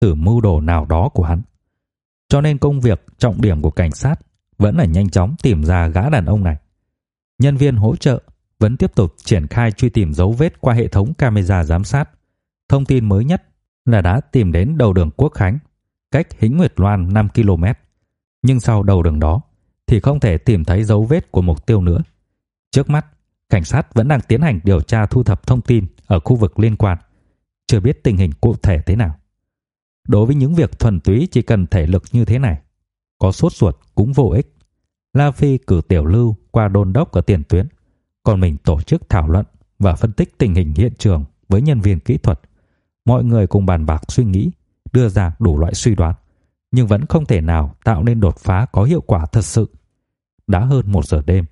từ mưu đồ nào đó của hắn. Cho nên công việc trọng điểm của cảnh sát vẫn là nhanh chóng tìm ra gã đàn ông này. Nhân viên hỗ trợ vẫn tiếp tục triển khai truy tìm dấu vết qua hệ thống camera giám sát. Thông tin mới nhất là đã tìm đến đầu đường Quốc Khánh, cách Hĩnh Nguyệt Loan 5 km. Nhưng sau đầu đường đó thì không thể tìm thấy dấu vết của mục tiêu nữa. Trước mắt, cảnh sát vẫn đang tiến hành điều tra thu thập thông tin ở khu vực liên quan, chưa biết tình hình cụ thể thế nào. Đối với những việc thuần túy chỉ cần thể lực như thế này, có sốt ruột cũng vô ích. La Phi cử Tiểu Lưu qua đôn đốc ở tiền tuyến, còn mình tổ chức thảo luận và phân tích tình hình hiện trường với nhân viên kỹ thuật. Mọi người cùng bàn bạc suy nghĩ, đưa ra đủ loại suy đoán, nhưng vẫn không thể nào tạo nên đột phá có hiệu quả thật sự. Đã hơn một giờ đêm,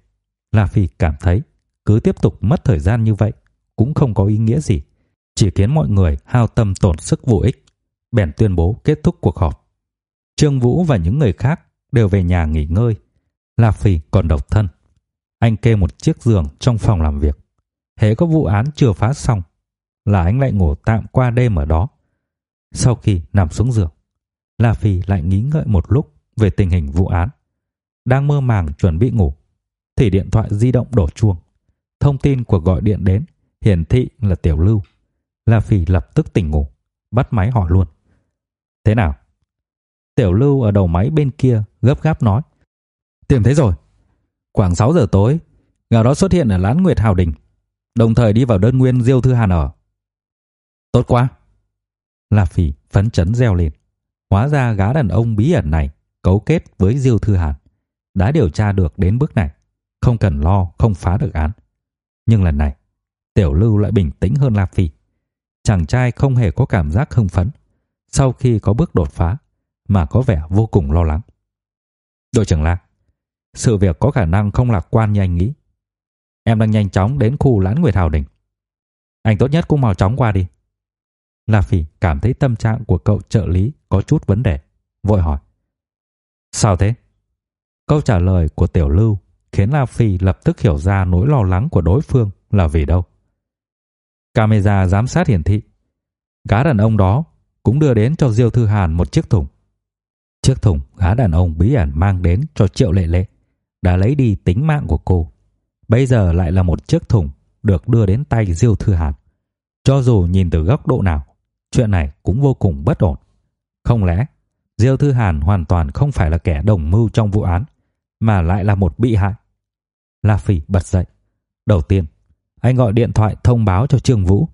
La Phi cảm thấy cứ tiếp tục mất thời gian như vậy cũng không có ý nghĩa gì, chỉ khiến mọi người hao tâm tổn sức vô ích. Bèn tuyên bố kết thúc cuộc họp. Trương Vũ và những người khác đều về nhà nghỉ ngơi. La Phi còn độc thân. Anh kê một chiếc giường trong phòng làm việc. Hễ có vụ án chưa phá xong là anh lại ngủ tạm qua đêm ở đó. Sau khi nằm xuống giường, La Phi lại nghĩ ngợi một lúc về tình hình vụ án. Đang mơ màng chuẩn bị ngủ, thì điện thoại di động đổ chuông. Thông tin của gọi điện đến hiển thị là Tiểu Lưu. La Phi lập tức tỉnh ngủ, bắt máy hỏi luôn. Thế nào? Tiểu Lưu ở đầu máy bên kia gấp gáp nói. Tìm thấy rồi. Khoảng 6 giờ tối, gã đó xuất hiện ở lán Nguyệt Hào Đình, đồng thời đi vào đơn nguyên Diêu Thư Hàn ở. Tốt quá. La Phỉ phấn chấn reo lên. Hóa ra gã đàn ông bí ẩn này cấu kết với Diêu Thư Hàn, đã điều tra được đến bước này, không cần lo không phá được án. Nhưng lần này, Tiểu Lưu lại bình tĩnh hơn La Phỉ. Chàng trai không hề có cảm giác hưng phấn sau khi có bước đột phá, mà có vẻ vô cùng lo lắng. Đội trưởng La, sự việc có khả năng không lạc quan như anh nghĩ. Em đang nhanh chóng đến khu Lãn Nguyệt Hào Đình. Anh tốt nhất cũng mau chóng qua đi. La Phỉ cảm thấy tâm trạng của cậu trợ lý có chút vấn đề, vội hỏi. Sao thế? Câu trả lời của Tiểu Lưu khiến La Phi lập tức hiểu ra nỗi lo lắng của đối phương là vì đâu. Camera giám sát hiển thị, gã đàn ông đó cũng đưa đến cho Diêu Thư Hàn một chiếc thùng. Chiếc thùng gã đàn ông bí ẩn mang đến cho Triệu Lệ Lệ đã lấy đi tính mạng của cô. Bây giờ lại là một chiếc thùng được đưa đến tay Diêu Thư Hàn. Cho dù nhìn từ góc độ nào, chuyện này cũng vô cùng bất ổn. Không lẽ Diêu Thư Hàn hoàn toàn không phải là kẻ đồng mưu trong vụ án, mà lại là một bị hại? La Phỉ bật dậy. Đầu tiên, anh gọi điện thoại thông báo cho Trương Vũ,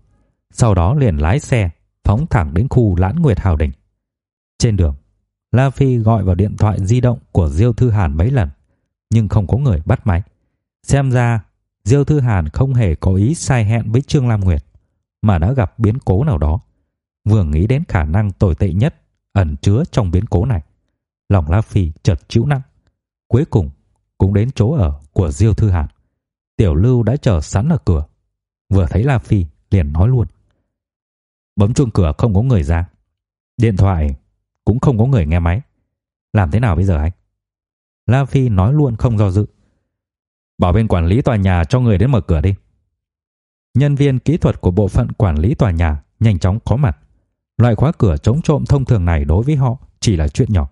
sau đó liền lái xe phóng thẳng đến khu Lãn Nguyệt Hào Đình. Trên đường, La Phi gọi vào điện thoại di động của Diêu Thư Hàn mấy lần, nhưng không có người bắt máy. Xem ra, Diêu Thư Hàn không hề có ý sai hẹn với Trương Lam Nguyệt, mà đã gặp biến cố nào đó. Vừa nghĩ đến khả năng tồi tệ nhất ẩn chứa trong biến cố này, lòng La Phi chợt chịu nặng. Cuối cùng cũng đến chỗ ở của Diêu Thư Hàn. Tiểu Lưu đã chờ sẵn ở cửa. Vừa thấy La Phi liền nói luôn. Bấm chuông cửa không có người ra. Điện thoại cũng không có người nghe máy. Làm thế nào bây giờ anh? La Phi nói luôn không do dự. Bảo bên quản lý tòa nhà cho người đến mở cửa đi. Nhân viên kỹ thuật của bộ phận quản lý tòa nhà nhanh chóng có mặt. Loại khóa cửa chống trộm thông thường này đối với họ chỉ là chuyện nhỏ.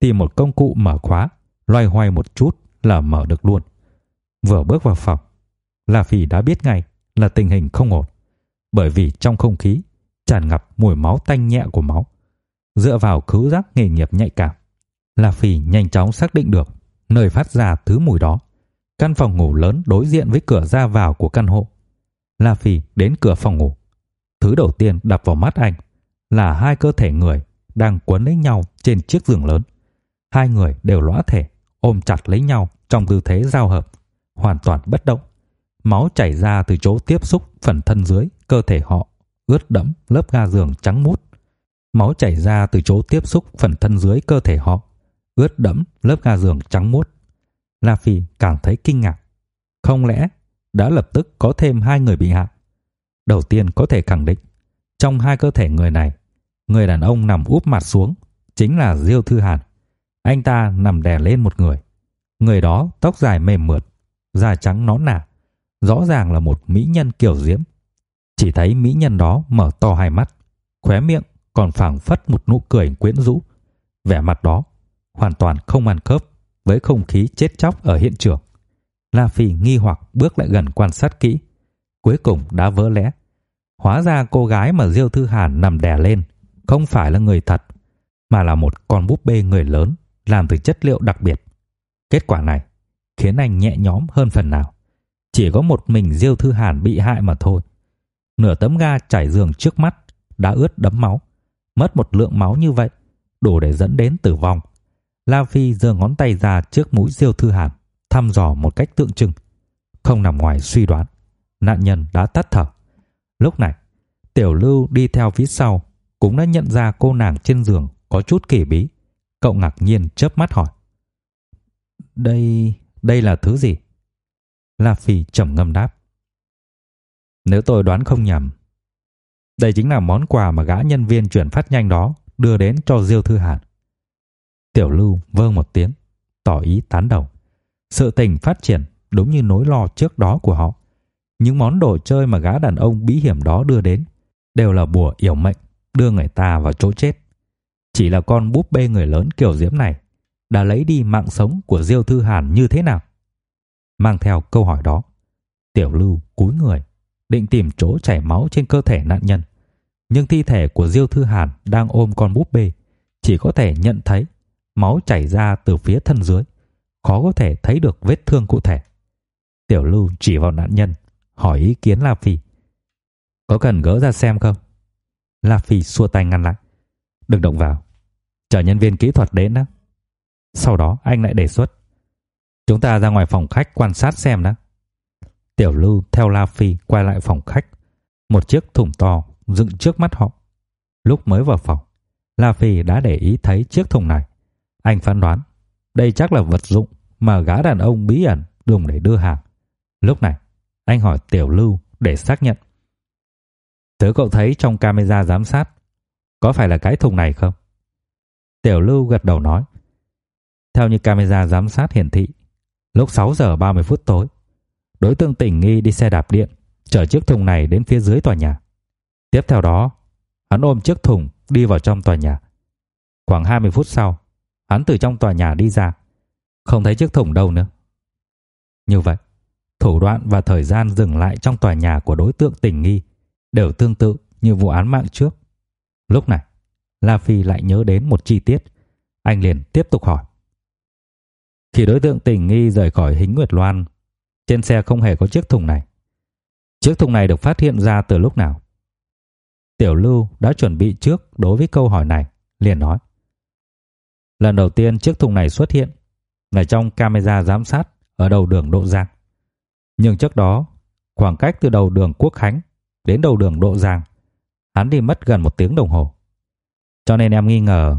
Tìm một công cụ mở khóa, loay hoay một chút là mở được luôn. Vừa bước vào phòng, La Phi đã biết ngay là tình hình không ổn, bởi vì trong không khí tràn ngập mùi máu tanh nhẹ của máu. Dựa vào khứu giác nghề nghiệp nhạy cảm, La Phi nhanh chóng xác định được nơi phát ra thứ mùi đó. Căn phòng ngủ lớn đối diện với cửa ra vào của căn hộ. La Phi đến cửa phòng ngủ. Thứ đầu tiên đập vào mắt anh là hai cơ thể người đang quấn lấy nhau trên chiếc giường lớn. Hai người đều lõa thể, ôm chặt lấy nhau trong tư thế giao hợp, hoàn toàn bất động. Máu chảy ra từ chỗ tiếp xúc phần thân dưới cơ thể họ, ướt đẫm lớp ga giường trắng muốt. Máu chảy ra từ chỗ tiếp xúc phần thân dưới cơ thể họ, ướt đẫm lớp ga giường trắng muốt. La Phi càng thấy kinh ngạc. Không lẽ đã lập tức có thêm hai người bị hại? Đầu tiên có thể khẳng định, trong hai cơ thể người này, người đàn ông nằm úp mặt xuống chính là Diêu Thư Hàn. Anh ta nằm đè lên một người. Người đó tóc dài mềm mượt, da trắng nõn nà, rõ ràng là một mỹ nhân kiểu diễm. Chỉ thấy mỹ nhân đó mở to hai mắt, khóe miệng còn phảng phất một nụ cười quyến rũ. Vẻ mặt đó hoàn toàn không ăn khớp với không khí chết chóc ở hiện trường. La Phi nghi hoặc bước lại gần quan sát kỹ, cuối cùng đã vỡ lẽ. Hóa ra cô gái mà Diêu Thư Hàn nằm đè lên không phải là người thật, mà là một con búp bê người lớn làm từ chất liệu đặc biệt. Kết quả này khiến anh nhẹ nhõm hơn phần nào. Chỉ có một mình Diêu Thư Hàn bị hại mà thôi. Nửa tấm ga trải giường trước mắt đã ướt đẫm máu, mất một lượng máu như vậy đủ để dẫn đến tử vong. La Phi giơ ngón tay ra trước mũi Diêu Thư Hàn, thăm dò một cách tượng trưng, không nằm ngoài suy đoán, nạn nhân đã tắt thở. Lúc này, Tiểu Lưu đi theo phía sau, cũng đã nhận ra cô nàng trên giường có chút kỳ bí. Cậu ngạc nhiên chớp mắt hỏi: "Đây, đây là thứ gì?" La Phi trầm ngâm đáp: "Nếu tôi đoán không nhầm, đây chính là món quà mà gã nhân viên chuyển phát nhanh đó đưa đến cho Diêu Thư Hàn." Tiểu Lưu vâng một tiếng, tỏ ý tán đồng. Sự tình phát triển đúng như nỗi lo trước đó của họ. Những món đồ chơi mà gã đàn ông bí hiểm đó đưa đến đều là bùa yểm mệnh, đưa người ta vào chỗ chết. Chỉ là con búp bê người lớn kiểu diễm này đã lấy đi mạng sống của Diêu Thư Hàn như thế nào? Mang theo câu hỏi đó, Tiểu Lưu cúi người, định tìm chỗ chảy máu trên cơ thể nạn nhân. Nhưng thi thể của Diêu Thư Hàn đang ôm con búp bê, chỉ có thể nhận thấy máu chảy ra từ phía thân dưới, khó có thể thấy được vết thương cụ thể. Tiểu Lưu chỉ vào nạn nhân, hỏi ý kiến La Phi. Có cần gỡ ra xem không? La Phi xua tay ngăn lại. Đừng động vào, chờ nhân viên kỹ thuật đến đó. Sau đó anh lại đề xuất. Chúng ta ra ngoài phòng khách quan sát xem đó. Tiểu Lưu theo La Phi quay lại phòng khách. Một chiếc thùng to dựng trước mắt họ. Lúc mới vào phòng, La Phi đã để ý thấy chiếc thùng này. Anh phán đoán, đây chắc là vật dụng mà gã đàn ông bí ẩn dùng để đưa hàng. Lúc này, anh hỏi Tiểu Lưu để xác nhận. Tớ cậu thấy trong camera giám sát có phải là cái thùng này không? Tiểu Lưu gật đầu nói. Theo như camera giám sát hiển thị, lúc 6 giờ 30 phút tối, đối tượng tỉnh nghi đi xe đạp điện chở chiếc thùng này đến phía dưới tòa nhà. Tiếp theo đó, hắn ôm chiếc thùng đi vào trong tòa nhà. Khoảng 20 phút sau, hắn từ trong tòa nhà đi ra, không thấy chiếc thùng đâu nữa. Như vậy, thủ đoạn và thời gian dừng lại trong tòa nhà của đối tượng tình nghi đều tương tự như vụ án mạng trước. Lúc này, La Phi lại nhớ đến một chi tiết, anh liền tiếp tục hỏi. Khi đối tượng tình nghi rời khỏi Hính Nguyệt Loan, trên xe không hề có chiếc thùng này. Chiếc thùng này được phát hiện ra từ lúc nào? Tiểu Lưu đã chuẩn bị trước đối với câu hỏi này, liền nói: Lần đầu tiên chiếc thùng này xuất hiện là trong camera giám sát ở đầu đường Độ Giang. Nhưng trước đó, khoảng cách từ đầu đường Quốc Khánh đến đầu đường Độ Giang, hắn đi mất gần một tiếng đồng hồ. Cho nên em nghi ngờ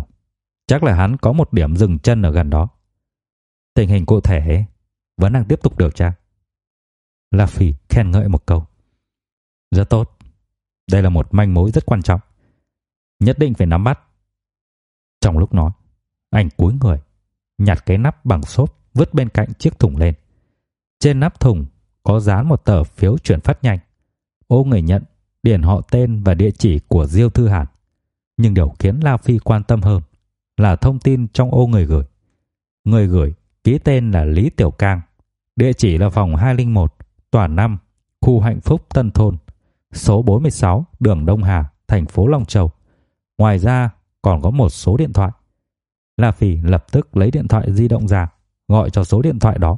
chắc là hắn có một điểm dừng chân ở gần đó. Tình hình cụ thể vẫn đang tiếp tục điều tra. La Phi khen ngợi một câu. Rất tốt. Đây là một manh mối rất quan trọng. Nhất định phải nắm bắt. Trong lúc nói, anh cúi người, nhặt cái nắp bằng xốp vứt bên cạnh chiếc thùng lên. Trên nắp thùng có dán một tờ phiếu chuyển phát nhanh. Ô người nhận điền họ tên và địa chỉ của Diêu Thư Hàn. Nhưng điều khiến La Phi quan tâm hơn là thông tin trong ô người gửi. Người gửi ký tên là Lý Tiểu Cang, địa chỉ là phòng 201, tòa 5, khu Hạnh Phúc Tân Thôn, số 46, đường Đông Hà, thành phố Long Châu. Ngoài ra còn có một số điện thoại La Phỉ lập tức lấy điện thoại di động ra, gọi cho số điện thoại đó.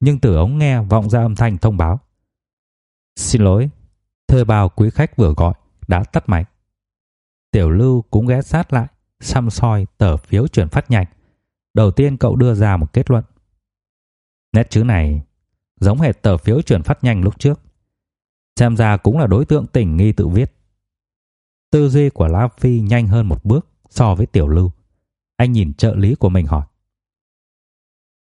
Nhưng từ ống nghe vọng ra âm thanh thông báo. Xin lỗi, thuê bao quý khách vừa gọi đã tắt máy. Tiểu Lưu cũng ghé sát lại, xăm soi tờ phiếu chuyển phát nhanh. Đầu tiên cậu đưa ra một kết luận. Nét chữ này giống hệt tờ phiếu chuyển phát nhanh lúc trước. Xem ra cũng là đối tượng tình nghi tự viết. Tư duy của La Phi nhanh hơn một bước so với Tiểu Lưu. Anh nhìn trợ lý của mình hỏi.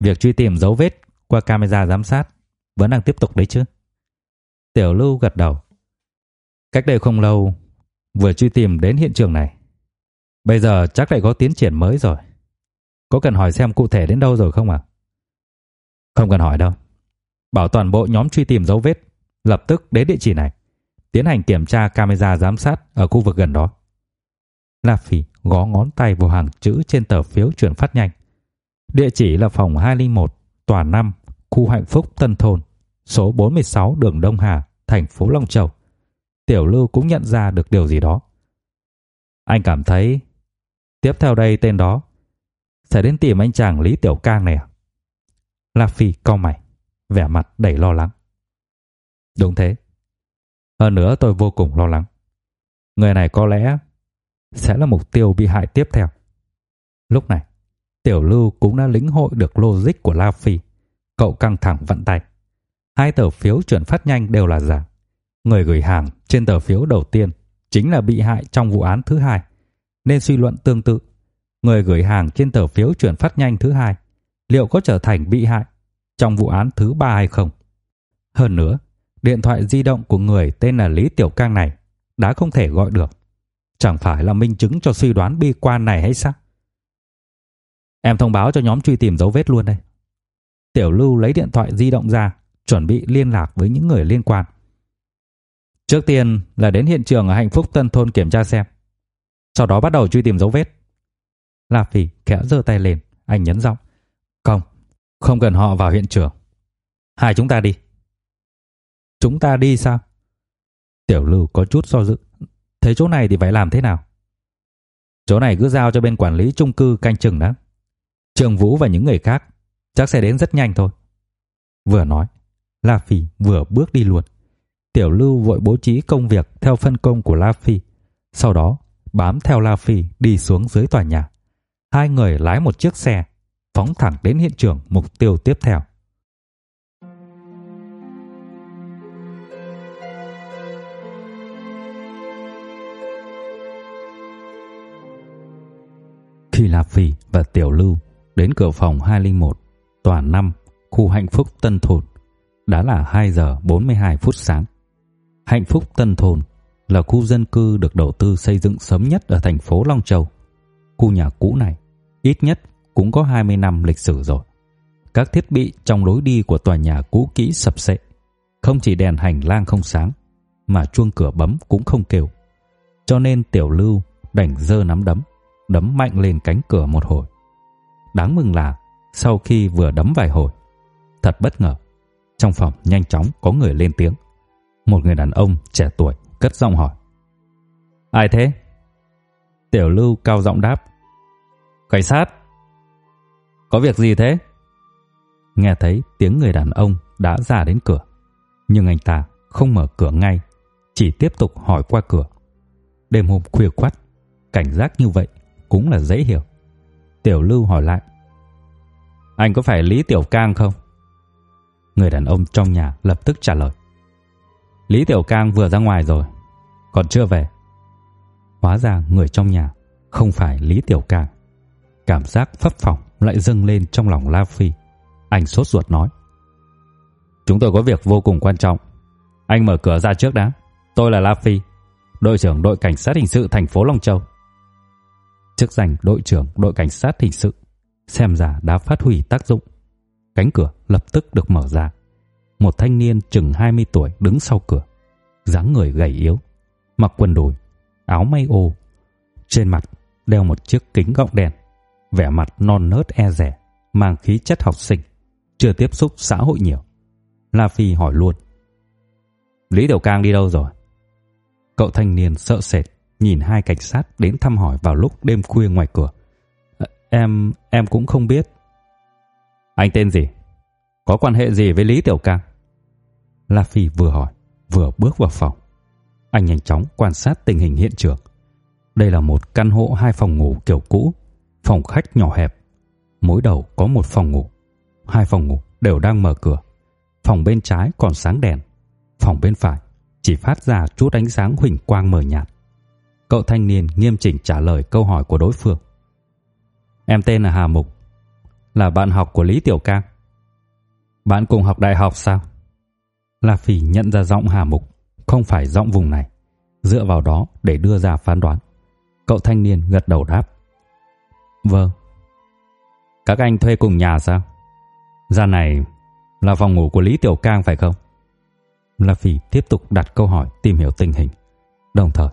Việc truy tìm dấu vết qua camera giám sát vẫn đang tiếp tục đấy chứ? Tiểu Lưu gật đầu. Cách đây không lâu, vừa truy tìm đến hiện trường này. Bây giờ chắc lại có tiến triển mới rồi. Có cần hỏi xem cụ thể đến đâu rồi không ạ? Không cần hỏi đâu. Bảo toàn bộ nhóm truy tìm dấu vết lập tức đến địa chỉ này, tiến hành kiểm tra camera giám sát ở khu vực gần đó. La Phỉ gõ ngón tay vào hàng chữ trên tờ phiếu chuyển phát nhanh. Địa chỉ là phòng 201, tòa 5, khu Hạnh Phúc Tân Thôn, số 46 đường Đông Hà, thành phố Long Châu. Tiểu Lưu cũng nhận ra được điều gì đó. Anh cảm thấy tiếp theo đây tên đó sẽ đến tìm anh chàng Lý Tiểu Cang này à? La Phi cau mày, vẻ mặt đầy lo lắng. Đúng thế. Hơn nữa tôi vô cùng lo lắng. Người này có lẽ sẽ là mục tiêu bị hại tiếp theo. Lúc này, Tiểu Lưu cũng đã lĩnh hội được logic của La Phi. Cậu căng thẳng vận tay. Hai tờ phiếu chuyển phát nhanh đều là giả. Người gửi hàng trên tờ phiếu đầu tiên chính là bị hại trong vụ án thứ hai, nên suy luận tương tự. Người gửi hàng trên tờ phiếu chuyển phát nhanh thứ hai liệu có trở thành bị hại trong vụ án thứ ba hay không? Hơn nữa, điện thoại di động của người tên là Lý Tiểu Cang này đã không thể gọi được. Chẳng phải là minh chứng cho suy đoán bi quan này hay sao? Em thông báo cho nhóm truy tìm dấu vết luôn đây. Tiểu Lưu lấy điện thoại di động ra, chuẩn bị liên lạc với những người liên quan. Trước tiên là đến hiện trường ở Hạnh Phúc Tân thôn kiểm tra xem. Sau đó bắt đầu truy tìm dấu vết. La Phỉ khẽ giơ tay lên, anh nhấn giọng. Không, không cần họ vào hiện trường. Hai chúng ta đi. Chúng ta đi sao? Tiểu Lưu có chút do dự. Thế chỗ này thì phải làm thế nào? Chỗ này cứ giao cho bên quản lý chung cư canh chừng đã. Trường Vũ và những người khác chắc sẽ đến rất nhanh thôi. Vừa nói, La Phi vừa bước đi luôn. Tiểu Lưu vội bố trí công việc theo phân công của La Phi, sau đó bám theo La Phi đi xuống dưới tòa nhà. Hai người lái một chiếc xe, phóng thẳng đến hiện trường mục tiêu tiếp theo. Khi La Phi và Tiểu Lưu đến cửa phòng 201, tòa 5, khu Hạnh Phúc Tân Thôn, đã là 2 giờ 42 phút sáng. Hạnh Phúc Tân Thôn là khu dân cư được đầu tư xây dựng sớm nhất ở thành phố Long Châu. Khu nhà cũ này ít nhất cũng có 20 năm lịch sử rồi. Các thiết bị trong lối đi của tòa nhà cũ kỹ sập xệ, không chỉ đèn hành lang không sáng, mà chuông cửa bấm cũng không kêu. Cho nên Tiểu Lưu đành giơ nắm đấm, đấm mạnh lên cánh cửa một hồi. Đáng mừng là sau khi vừa đấm vài hồi, thật bất ngờ, trong phòng nhanh chóng có người lên tiếng. Một người đàn ông trẻ tuổi cất giọng hỏi. Ai thế? Tiểu Lưu cao giọng đáp. Cảnh sát. Có việc gì thế? Nghe thấy tiếng người đàn ông đã ra đến cửa, nhưng anh ta không mở cửa ngay, chỉ tiếp tục hỏi qua cửa. Đêm hôm khuya khoắt, cảnh giác như vậy cũng là dễ hiểu. Tiểu Lưu hỏi lại: "Anh có phải Lý Tiểu Cang không?" Người đàn ông trong nhà lập tức trả lời: Lý Tiểu Cang vừa ra ngoài rồi, còn chưa về. Hóa ra người trong nhà không phải Lý Tiểu Cang. Cảm giác phấp phỏng lại dâng lên trong lòng La Phi. Anh sốt ruột nói: "Chúng tôi có việc vô cùng quan trọng. Anh mở cửa ra trước đã. Tôi là La Phi, đội trưởng đội cảnh sát hình sự thành phố Long Châu." Chức danh đội trưởng đội cảnh sát hình sự xem ra đã phát huy tác dụng. Cánh cửa lập tức được mở ra một thanh niên chừng 20 tuổi đứng sau cửa, dáng người gầy yếu, mặc quần đùi, áo may ô, trên mặt đeo một chiếc kính gọng đèn, vẻ mặt non nớt e dè, mang khí chất học sinh, chưa tiếp xúc xã hội nhiều. La Phi hỏi luôn: "Lý Tiểu Cang đi đâu rồi?" Cậu thanh niên sợ sệt nhìn hai cảnh sát đến thăm hỏi vào lúc đêm khuya ngoài cửa. Ờ, "Em em cũng không biết." "Anh tên gì?" Có quan hệ gì với Lý Tiểu Cang? La Phi vừa hỏi, vừa bước vào phòng. Anh nhanh chóng quan sát tình hình hiện trường. Đây là một căn hộ hai phòng ngủ kiểu cũ, phòng khách nhỏ hẹp. Mỗi đầu có một phòng ngủ. Hai phòng ngủ đều đang mở cửa. Phòng bên trái còn sáng đèn, phòng bên phải chỉ phát ra chút ánh sáng huỳnh quang mờ nhạt. Cậu thanh niên nghiêm chỉnh trả lời câu hỏi của đối phương. Em tên là Hà Mục, là bạn học của Lý Tiểu Cang. Bạn cùng học đại học sao? La Phỉ nhận ra giọng Hà Mục không phải giọng vùng này, dựa vào đó để đưa ra phán đoán. Cậu thanh niên gật đầu đáp. Vâng. Các anh thuê cùng nhà sao? Gian này là phòng ngủ của Lý Tiểu Cang phải không? La Phỉ tiếp tục đặt câu hỏi tìm hiểu tình hình. Đồng thời,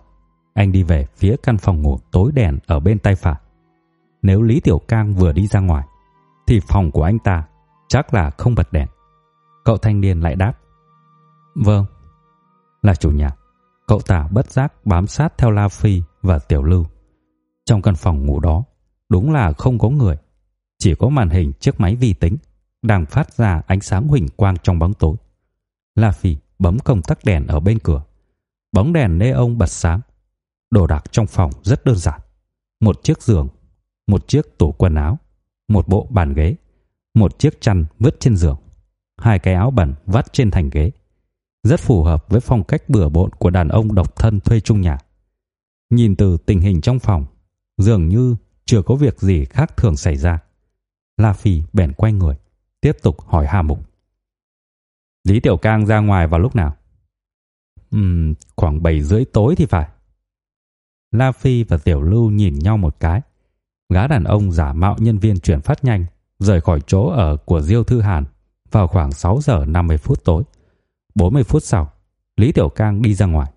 anh đi về phía căn phòng ngủ tối đèn ở bên tay phải. Nếu Lý Tiểu Cang vừa đi ra ngoài, thì phòng của anh ta chắc là không bật đèn. Cậu thanh niên lại đáp. Vâng, là chủ nhà. Cậu ta bất giác bám sát theo La Phi và Tiểu Lưu. Trong căn phòng ngủ đó, đúng là không có người. Chỉ có màn hình chiếc máy vi tính đang phát ra ánh sáng huỳnh quang trong bóng tối. La Phi bấm công tắc đèn ở bên cửa. Bóng đèn neon bật sáng. Đồ đạc trong phòng rất đơn giản. Một chiếc giường, một chiếc tủ quần áo, một bộ bàn ghế, một chiếc chăn vứt trên giường, hai cái áo bẩn vắt trên thành ghế. Rất phù hợp với phong cách bừa bộn của đàn ông độc thân thuê chung nhà. Nhìn từ tình hình trong phòng, dường như chưa có việc gì khác thường xảy ra. La Phi bèn quay người, tiếp tục hỏi Hà Mục. Lý Tiểu Cang ra ngoài vào lúc nào? Ừm, khoảng 7 rưỡi tối thì phải. La Phi và Tiểu Lưu nhìn nhau một cái. Gã đàn ông giả mạo nhân viên chuyển phát nhanh rời khỏi chỗ ở của Diêu Thư Hàn vào khoảng 6 giờ 50 phút tối. 40 phút sau, Lý Tiểu Cang đi ra ngoài.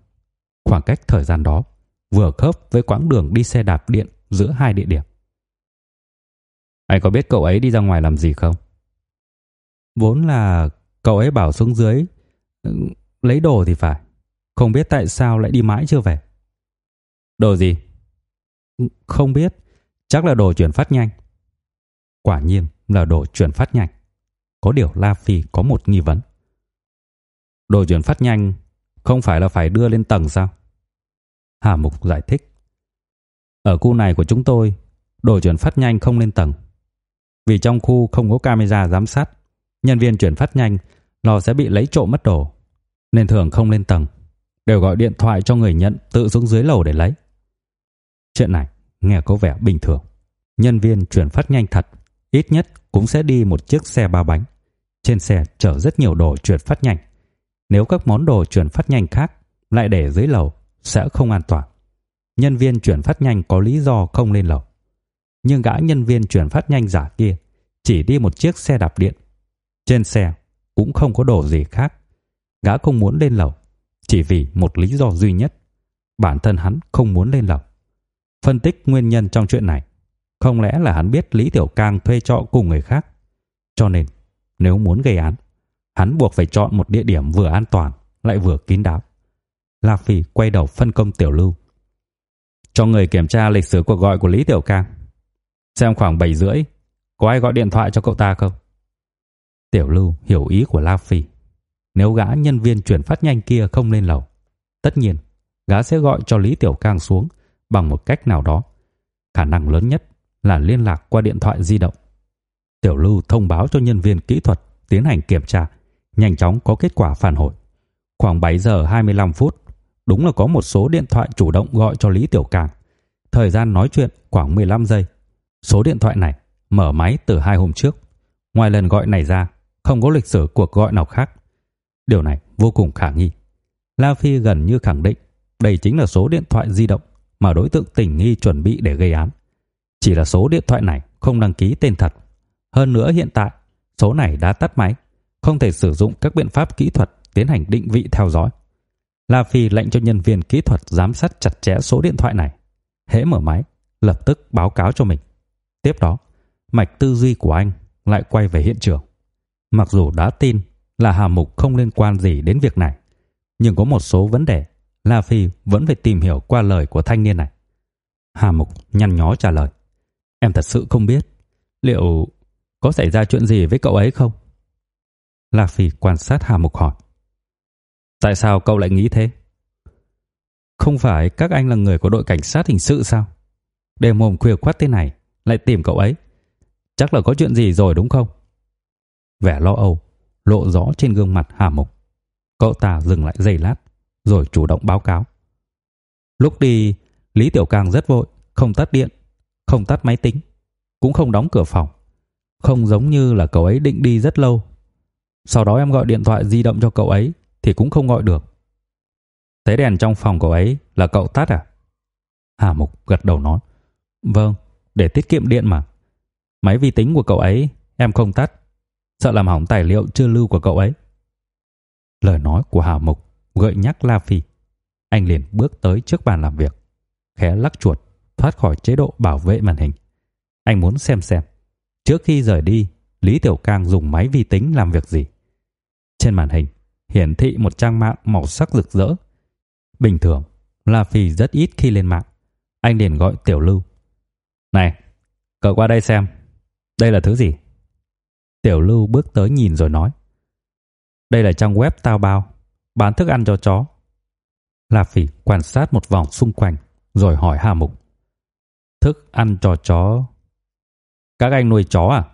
Khoảng cách thời gian đó vừa khớp với quãng đường đi xe đạp điện giữa hai địa điểm. Anh có biết cậu ấy đi ra ngoài làm gì không? Vốn là cậu ấy bảo xuống dưới ừ, lấy đồ thì phải. Không biết tại sao lại đi mãi chưa về. Đồ gì? Ừ, không biết, chắc là đồ chuyển phát nhanh. Quả nhiên là đồ chuyển phát nhanh. Có điều La Phi có một nghi vấn. Đồ chuyển phát nhanh không phải là phải đưa lên tầng sao? Hà Mục giải thích. Ở khu này của chúng tôi, đồ chuyển phát nhanh không lên tầng. Vì trong khu không có camera giám sát, nhân viên chuyển phát nhanh lo sẽ bị lấy trộm mất đồ, nên thường không lên tầng, đều gọi điện thoại cho người nhận tự xuống dưới lầu để lấy. Chuyện này nghe có vẻ bình thường. Nhân viên chuyển phát nhanh thật, ít nhất cũng sẽ đi một chiếc xe ba bánh. Trên xe chở rất nhiều đồ chuyển phát nhanh. Nếu các món đồ chuyển phát nhanh khác lại để dưới lầu sẽ không an toàn. Nhân viên chuyển phát nhanh có lý do không lên lầu. Nhưng gã nhân viên chuyển phát nhanh giả kia chỉ đi một chiếc xe đạp điện. Trên xe cũng không có đồ gì khác. Gã không muốn lên lầu chỉ vì một lý do duy nhất. Bản thân hắn không muốn lên lầu. Phân tích nguyên nhân trong chuyện này, không lẽ là hắn biết Lý Tiểu Cang thuê trọ cùng người khác? Cho nên, nếu muốn gây án, hắn buộc phải chọn một địa điểm vừa an toàn lại vừa kín đáo. La Phi quay đầu phân công Tiểu Lưu. Cho người kiểm tra lịch sử cuộc gọi của Lý Tiểu Cang. Xem khoảng 7 rưỡi, có ai gọi điện thoại cho cậu ta không? Tiểu Lưu hiểu ý của La Phi. Nếu gã nhân viên chuyển phát nhanh kia không lên lầu, tất nhiên gã sẽ gọi cho Lý Tiểu Cang xuống bằng một cách nào đó. Khả năng lớn nhất là liên lạc qua điện thoại di động. Tiểu Lưu thông báo cho nhân viên kỹ thuật tiến hành kiểm tra, nhanh chóng có kết quả phản hồi. Khoảng 7 giờ 25 phút, đúng là có một số điện thoại chủ động gọi cho Lý Tiểu Càng. Thời gian nói chuyện khoảng 15 giây. Số điện thoại này mở máy từ hai hôm trước. Ngoài lần gọi này ra, không có lịch sử cuộc gọi nào khác. Điều này vô cùng khả nghi. La Phi gần như khẳng định đây chính là số điện thoại di động mà đối tượng tình nghi chuẩn bị để gây án. Chỉ là số điện thoại này không đăng ký tên thật. Hơn nữa hiện tại, số này đã tắt máy, không thể sử dụng các biện pháp kỹ thuật tiến hành định vị theo dõi. La Phi lệnh cho nhân viên kỹ thuật giám sát chặt chẽ số điện thoại này. Hễ mở máy, lập tức báo cáo cho mình. Tiếp đó, mạch tư duy của anh lại quay về hiện trường. Mặc dù đã tin là Hà Mục không liên quan gì đến việc này, nhưng có một số vấn đề La Phi vẫn phải tìm hiểu qua lời của thanh niên này. Hà Mục nhăn nhó trả lời. Em thật sự không biết. Liệu có xảy ra chuyện gì với cậu ấy không? La Phi quan sát Hà Mục hỏi. Tại sao cậu lại nghĩ thế? Không phải các anh là người của đội cảnh sát hình sự sao? Đêm hôm khuya khoắt thế này lại tìm cậu ấy. Chắc là có chuyện gì rồi đúng không? Vẻ lo âu lộ rõ trên gương mặt Hà Mục. Cậu ta dừng lại giây lát rồi chủ động báo cáo. Lúc đi, Lý Tiểu Càng rất vội, không tắt điện, không tắt máy tính, cũng không đóng cửa phòng. Không giống như là cậu ấy định đi rất lâu. Sau đó em gọi điện thoại di động cho cậu ấy thì cũng không gọi được. Thế đèn trong phòng cậu ấy là cậu tắt à? Hà Mục gật đầu nói. Vâng, để tiết kiệm điện mà. Máy vi tính của cậu ấy em không tắt. Sợ làm hỏng tài liệu chưa lưu của cậu ấy. Lời nói của Hà Mục gợi nhắc La Phi. Anh liền bước tới trước bàn làm việc, khẽ lắc chuột thoát khỏi chế độ bảo vệ màn hình. Anh muốn xem xem trước khi rời đi, Lý Tiểu Cang dùng máy vi tính làm việc gì. Trên màn hình hiển thị một trang mạng màu sắc rực rỡ. Bình thường, La Phi rất ít khi lên mạng. Anh liền gọi Tiểu Lưu. "Này, cậu qua đây xem. Đây là thứ gì?" Tiểu Lưu bước tới nhìn rồi nói. "Đây là trang web tao bao, bán thức ăn cho chó." La Phỉ quan sát một vòng xung quanh rồi hỏi Hà Mục. "Thức ăn cho chó? Các anh nuôi chó à?"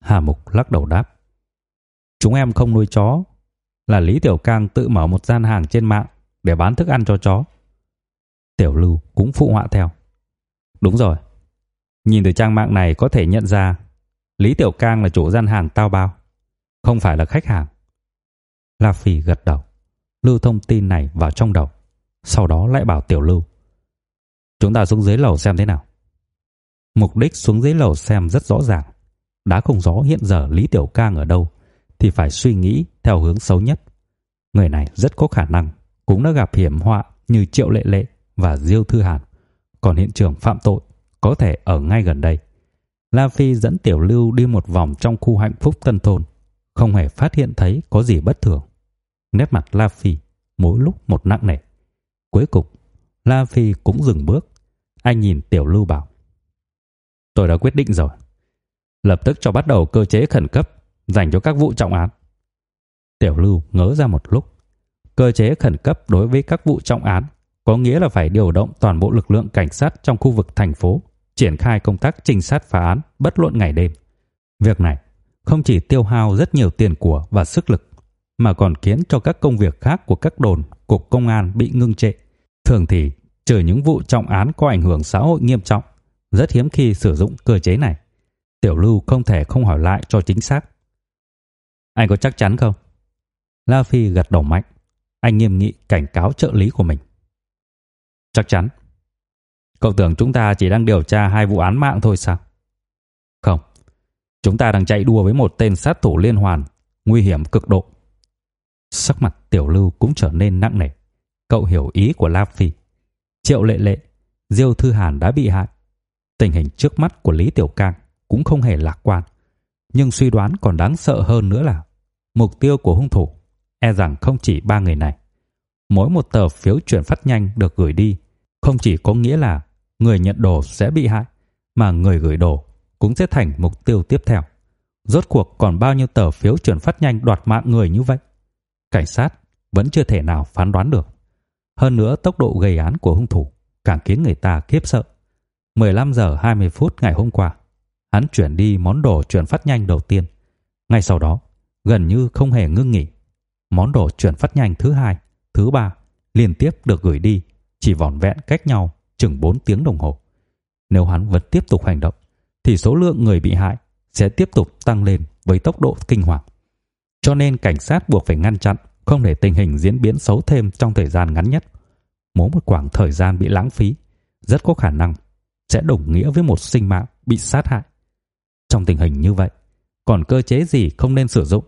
Hà Mục lắc đầu đáp. "Chúng em không nuôi chó, là Lý Tiểu Cang tự mở một gian hàng trên mạng để bán thức ăn cho chó." Tiểu Lưu cũng phụ họa theo. "Đúng rồi. Nhìn từ trang mạng này có thể nhận ra Lý Tiểu Cang là chủ gian hàng tao bao, không phải là khách hàng." La Phỉ gật đầu, lưu thông tin này vào trong đầu, sau đó lại bảo Tiểu Lưu: "Chúng ta xuống dưới lầu xem thế nào." Mục đích xuống dưới lầu xem rất rõ ràng, đã không rõ hiện giờ Lý Tiểu Cang ở đâu thì phải suy nghĩ theo hướng xấu nhất. Người này rất có khả năng cũng đã gặp hiểm họa như Triệu Lệ Lệ và Diêu Thư Hàn, còn hiện trường phạm tội có thể ở ngay gần đây. La Phi dẫn Tiểu Lưu đi một vòng trong khu hạnh phúc tân thôn, không hề phát hiện thấy có gì bất thường. Nét mặt La Phi mỗi lúc một nặng nề. Cuối cùng, La Phi cũng dừng bước. Anh nhìn Tiểu Lưu bảo: "Tôi đã quyết định rồi. Lập tức cho bắt đầu cơ chế khẩn cấp dành cho các vụ trọng án." Tiểu Lưu ngớ ra một lúc. Cơ chế khẩn cấp đối với các vụ trọng án có nghĩa là phải điều động toàn bộ lực lượng cảnh sát trong khu vực thành phố, triển khai công tác trinh sát phá án bất luận ngày đêm. Việc này không chỉ tiêu hao rất nhiều tiền của và sức lực, mà còn khiến cho các công việc khác của các đồn, cục công an bị ngưng trệ. Thường thì, trừ những vụ trọng án có ảnh hưởng xã hội nghiêm trọng, rất hiếm khi sử dụng cơ chế này. Tiểu Lưu không thể không hỏi lại cho chính xác. Anh có chắc chắn không? La Phi gật đầu mạnh. Anh nghiêm nghị cảnh cáo trợ lý của mình. Chắc chắn. Cậu tưởng chúng ta chỉ đang điều tra hai vụ án mạng thôi sao? Không. Chúng ta đang chạy đua với một tên sát thủ liên hoàn, nguy hiểm cực độ. Sắc mặt Tiểu Lưu cũng trở nên nặng nề. Cậu hiểu ý của La Phi. Triệu Lệ Lệ, Diêu Thư Hàn đã bị hại. Tình hình trước mắt của Lý Tiểu Cang cũng không hề lạc quan, nhưng suy đoán còn đáng sợ hơn nữa là mục tiêu của hung thủ e rằng không chỉ ba người này. Mỗi một tờ phiếu chuyển phát nhanh được gửi đi không chỉ có nghĩa là người nhận đồ sẽ bị hại, mà người gửi đồ cũng sẽ thành mục tiêu tiếp theo. Rốt cuộc còn bao nhiêu tờ phiếu chuyển phát nhanh đoạt mạng người như vậy? Cảnh sát vẫn chưa thể nào phán đoán được. Hơn nữa tốc độ gây án của hung thủ càng khiến người ta khiếp sợ. 15 giờ 20 phút ngày hôm qua, hắn chuyển đi món đồ chuyển phát nhanh đầu tiên. Ngay sau đó, gần như không hề ngưng nghỉ, món đồ chuyển phát nhanh thứ hai, thứ ba liên tiếp được gửi đi, chỉ vỏn vẹn cách nhau chừng 4 tiếng đồng hồ. Nếu hắn vẫn tiếp tục hành động, thì số lượng người bị hại sẽ tiếp tục tăng lên với tốc độ kinh hoàng. Cho nên cảnh sát buộc phải ngăn chặn, không để tình hình diễn biến xấu thêm trong thời gian ngắn nhất. Mỗi một khoảng thời gian bị lãng phí, rất có khả năng sẽ đồng nghĩa với một sinh mạng bị sát hại. Trong tình hình như vậy, còn cơ chế gì không nên sử dụng?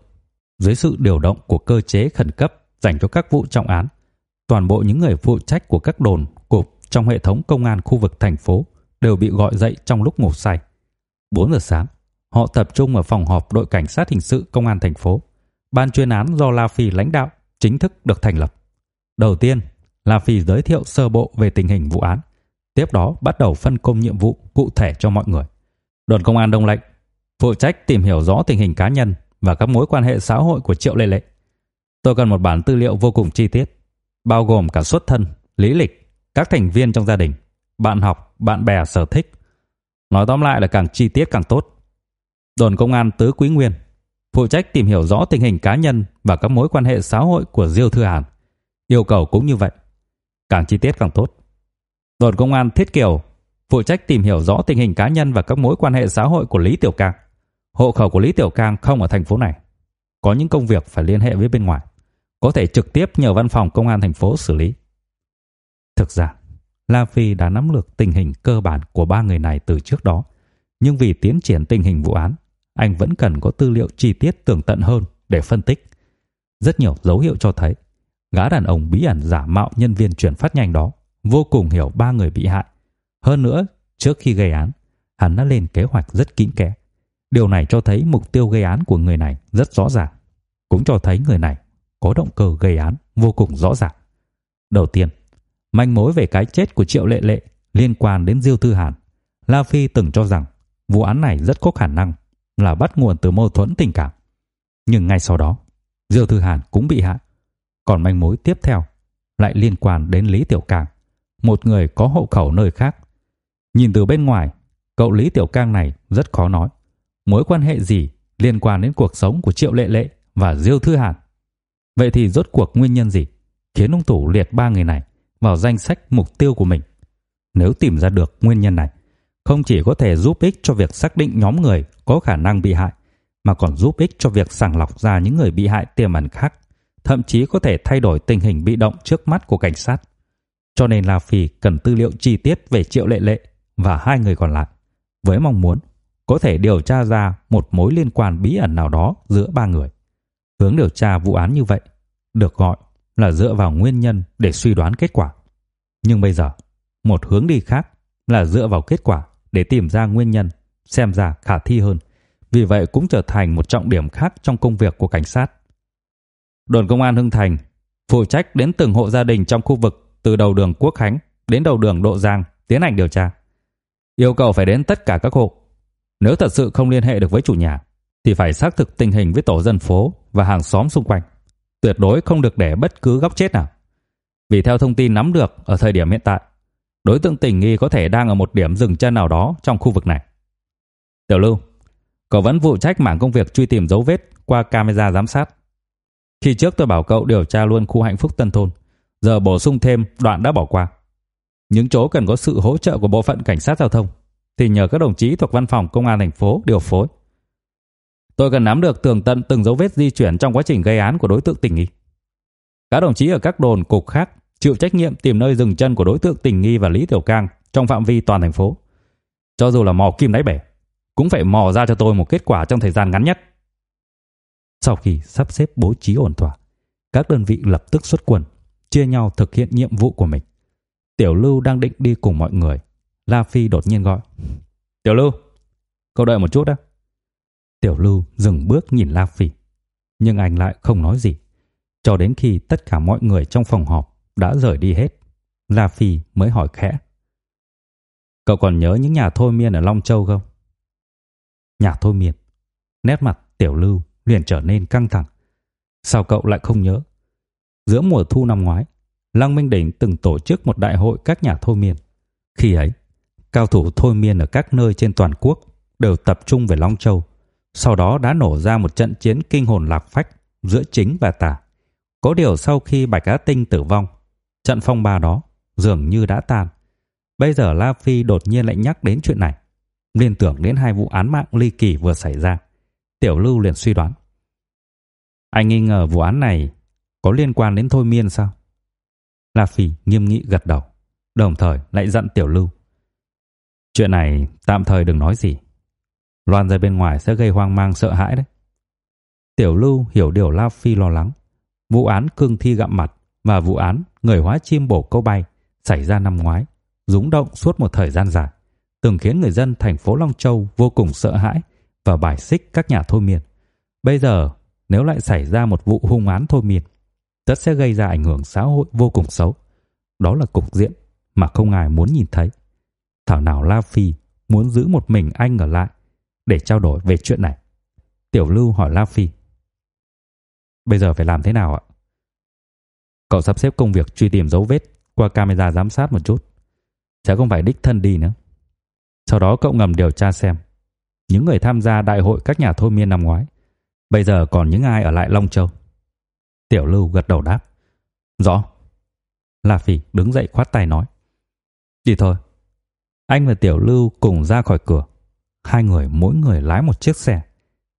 Dưới sự điều động của cơ chế khẩn cấp dành cho các vụ trọng án, toàn bộ những người phụ trách của các đồn, cục trong hệ thống công an khu vực thành phố đều bị gọi dậy trong lúc ngủ say. 4 giờ sáng, họ tập trung ở phòng họp đội cảnh sát hình sự công an thành phố. Ban chuyên án do La Phi lãnh đạo chính thức được thành lập. Đầu tiên, La Phi giới thiệu sơ bộ về tình hình vụ án, tiếp đó bắt đầu phân công nhiệm vụ cụ thể cho mọi người. Đồn công an Đông Lệnh phụ trách tìm hiểu rõ tình hình cá nhân và các mối quan hệ xã hội của Triệu Lệ Lệ. Tôi cần một bản tư liệu vô cùng chi tiết, bao gồm cả xuất thân, lý lịch, các thành viên trong gia đình, bạn học, bạn bè sở thích. Nói tóm lại là càng chi tiết càng tốt. Đồn công an Tứ Quý Nguyên phụ trách tìm hiểu rõ tình hình cá nhân và các mối quan hệ xã hội của Diêu Thư Hàn. Yêu cầu cũng như vậy, càng chi tiết càng tốt. Đồn công an Thiết Kiều phụ trách tìm hiểu rõ tình hình cá nhân và các mối quan hệ xã hội của Lý Tiểu Cang. Hộ khẩu của Lý Tiểu Cang không ở thành phố này. Có những công việc phải liên hệ với bên ngoài, có thể trực tiếp nhờ văn phòng công an thành phố xử lý. Thực ra, La Phi đã nắm được tình hình cơ bản của ba người này từ trước đó, nhưng vì tiến triển tình hình vụ án, anh vẫn cần có tư liệu chi tiết tường tận hơn để phân tích. Rất nhiều dấu hiệu cho thấy, gã đàn ông bí ẩn giả mạo nhân viên chuyển phát nhanh đó vô cùng hiểu ba người bị hại. Hơn nữa, trước khi gây án, hắn đã lên kế hoạch rất kín kẽ. Điều này cho thấy mục tiêu gây án của người này rất rõ ràng, cũng cho thấy người này có động cơ gây án vô cùng rõ ràng. Đầu tiên, manh mối về cái chết của Triệu Lệ Lệ liên quan đến Diêu Thư Hàn. La Phi từng cho rằng vụ án này rất có khả năng là bắt nguồn từ mâu thuẫn tình cảm. Nhưng ngay sau đó, Diêu Thư Hàn cũng bị hại. Còn manh mối tiếp theo lại liên quan đến Lý Tiểu Cang, một người có hộ khẩu nơi khác. Nhìn từ bên ngoài, cậu Lý Tiểu Cang này rất khó nói. Mối quan hệ gì liên quan đến cuộc sống của Triệu Lệ Lệ và Diêu Thư Hàn? Vậy thì rốt cuộc nguyên nhân gì khiến ông thủ liệt ba người này vào danh sách mục tiêu của mình? Nếu tìm ra được nguyên nhân này, không chỉ có thể giúp ích cho việc xác định nhóm người có khả năng bị hại, mà còn giúp ích cho việc sàng lọc ra những người bị hại tiềm ẩn khác, thậm chí có thể thay đổi tình hình bị động trước mắt của cảnh sát. Cho nên La Phi cần tư liệu chi tiết về Triệu Lệ Lệ và hai người còn lại, với mong muốn có thể điều tra ra một mối liên quan bí ẩn nào đó giữa ba người. Hướng điều tra vụ án như vậy được gọi là dựa vào nguyên nhân để suy đoán kết quả. Nhưng bây giờ, một hướng đi khác là dựa vào kết quả để tìm ra nguyên nhân, xem ra khả thi hơn. Vì vậy cũng trở thành một trọng điểm khác trong công việc của cảnh sát. Đồn công an Hưng Thành phụ trách đến từng hộ gia đình trong khu vực từ đầu đường Quốc Khánh đến đầu đường Độ Giang tiến hành điều tra. Yêu cầu phải đến tất cả các hộ. Nếu thật sự không liên hệ được với chủ nhà thì phải xác thực tình hình với tổ dân phố và hàng xóm xung quanh. Tuyệt đối không được để bất cứ góc chết nào. Vì theo thông tin nắm được ở thời điểm hiện tại, đối tượng tình nghi có thể đang ở một điểm dừng chân nào đó trong khu vực này. Tiểu Lưu, cậu vẫn phụ trách mảng công việc truy tìm dấu vết qua camera giám sát. Khi trước tôi bảo cậu điều tra luôn khu hạnh phúc Tân Thôn, giờ bổ sung thêm đoạn đã bỏ qua. Những chỗ cần có sự hỗ trợ của bộ phận cảnh sát giao thông thì nhờ các đồng chí thuộc văn phòng công an thành phố điều phối. Tôi cần nắm được tường tận từng dấu vết di chuyển trong quá trình gây án của đối tượng tình nghi. Các đồng chí ở các đồn cục khác chịu trách nhiệm tìm nơi dừng chân của đối tượng tình nghi và Lý Tiểu Cang trong phạm vi toàn thành phố. Cho dù là mò kim đáy bể, cũng phải mò ra cho tôi một kết quả trong thời gian ngắn nhất. Sau khi sắp xếp bố trí ổn thỏa, các đơn vị lập tức xuất quân, chia nhau thực hiện nhiệm vụ của mình. Tiểu Lưu đang định đi cùng mọi người, La Phi đột nhiên gọi. "Tiểu Lưu, cậu đợi một chút đã." Tiểu Lưu dừng bước nhìn La Phi, nhưng anh lại không nói gì, cho đến khi tất cả mọi người trong phòng họp đã rời đi hết, La Phi mới hỏi khẽ. Cậu còn nhớ những nhà thôi miên ở Long Châu không? Nhà thôi miên. Nét mặt Tiểu Lưu liền trở nên căng thẳng. Sao cậu lại không nhớ? Giữa mùa thu năm ngoái, Lăng Minh Đỉnh từng tổ chức một đại hội các nhà thôi miên. Khi ấy, cao thủ thôi miên ở các nơi trên toàn quốc đều tập trung về Long Châu. Sau đó đã nổ ra một trận chiến kinh hồn lạc phách giữa chính và tà. Có điều sau khi Bạch Á Tinh tử vong, trận phong ba đó dường như đã tan. Bây giờ La Phi đột nhiên lại nhắc đến chuyện này, liên tưởng đến hai vụ án mạng ly kỳ vừa xảy ra. Tiểu Lưu liền suy đoán. Anh nghi ngờ vụ án này có liên quan đến thôi miên sao? La Phi nghiêm nghị gật đầu, đồng thời lại dặn Tiểu Lưu. Chuyện này tạm thời đừng nói gì. Loan ra bên ngoài sẽ gây hoang mang sợ hãi đấy. Tiểu Lưu hiểu điều La Phi lo lắng. Vụ án cương thi gặm mặt và vụ án người hóa chim bổ câu bay xảy ra năm ngoái, rúng động suốt một thời gian dài, từng khiến người dân thành phố Long Châu vô cùng sợ hãi và bài xích các nhà thôi miên. Bây giờ, nếu lại xảy ra một vụ hung án thôi miên, tất sẽ gây ra ảnh hưởng xã hội vô cùng xấu. Đó là cục diện mà không ai muốn nhìn thấy. Thảo nào La Phi muốn giữ một mình anh ở lại để trao đổi về chuyện này. Tiểu Lưu hỏi La Phi. Bây giờ phải làm thế nào ạ? Cậu sắp xếp công việc truy tìm dấu vết qua camera giám sát một chút. Sẽ không phải đích thân đi nữa. Sau đó cậu ngầm điều tra xem những người tham gia đại hội các nhà thôi miên năm ngoái. Bây giờ còn những ai ở lại Long Châu? Tiểu Lưu gật đầu đáp. Rõ. La Phỉ đứng dậy khoát tay nói. Đi thôi. Anh và Tiểu Lưu cùng ra khỏi cửa. Hai người mỗi người lái một chiếc xe.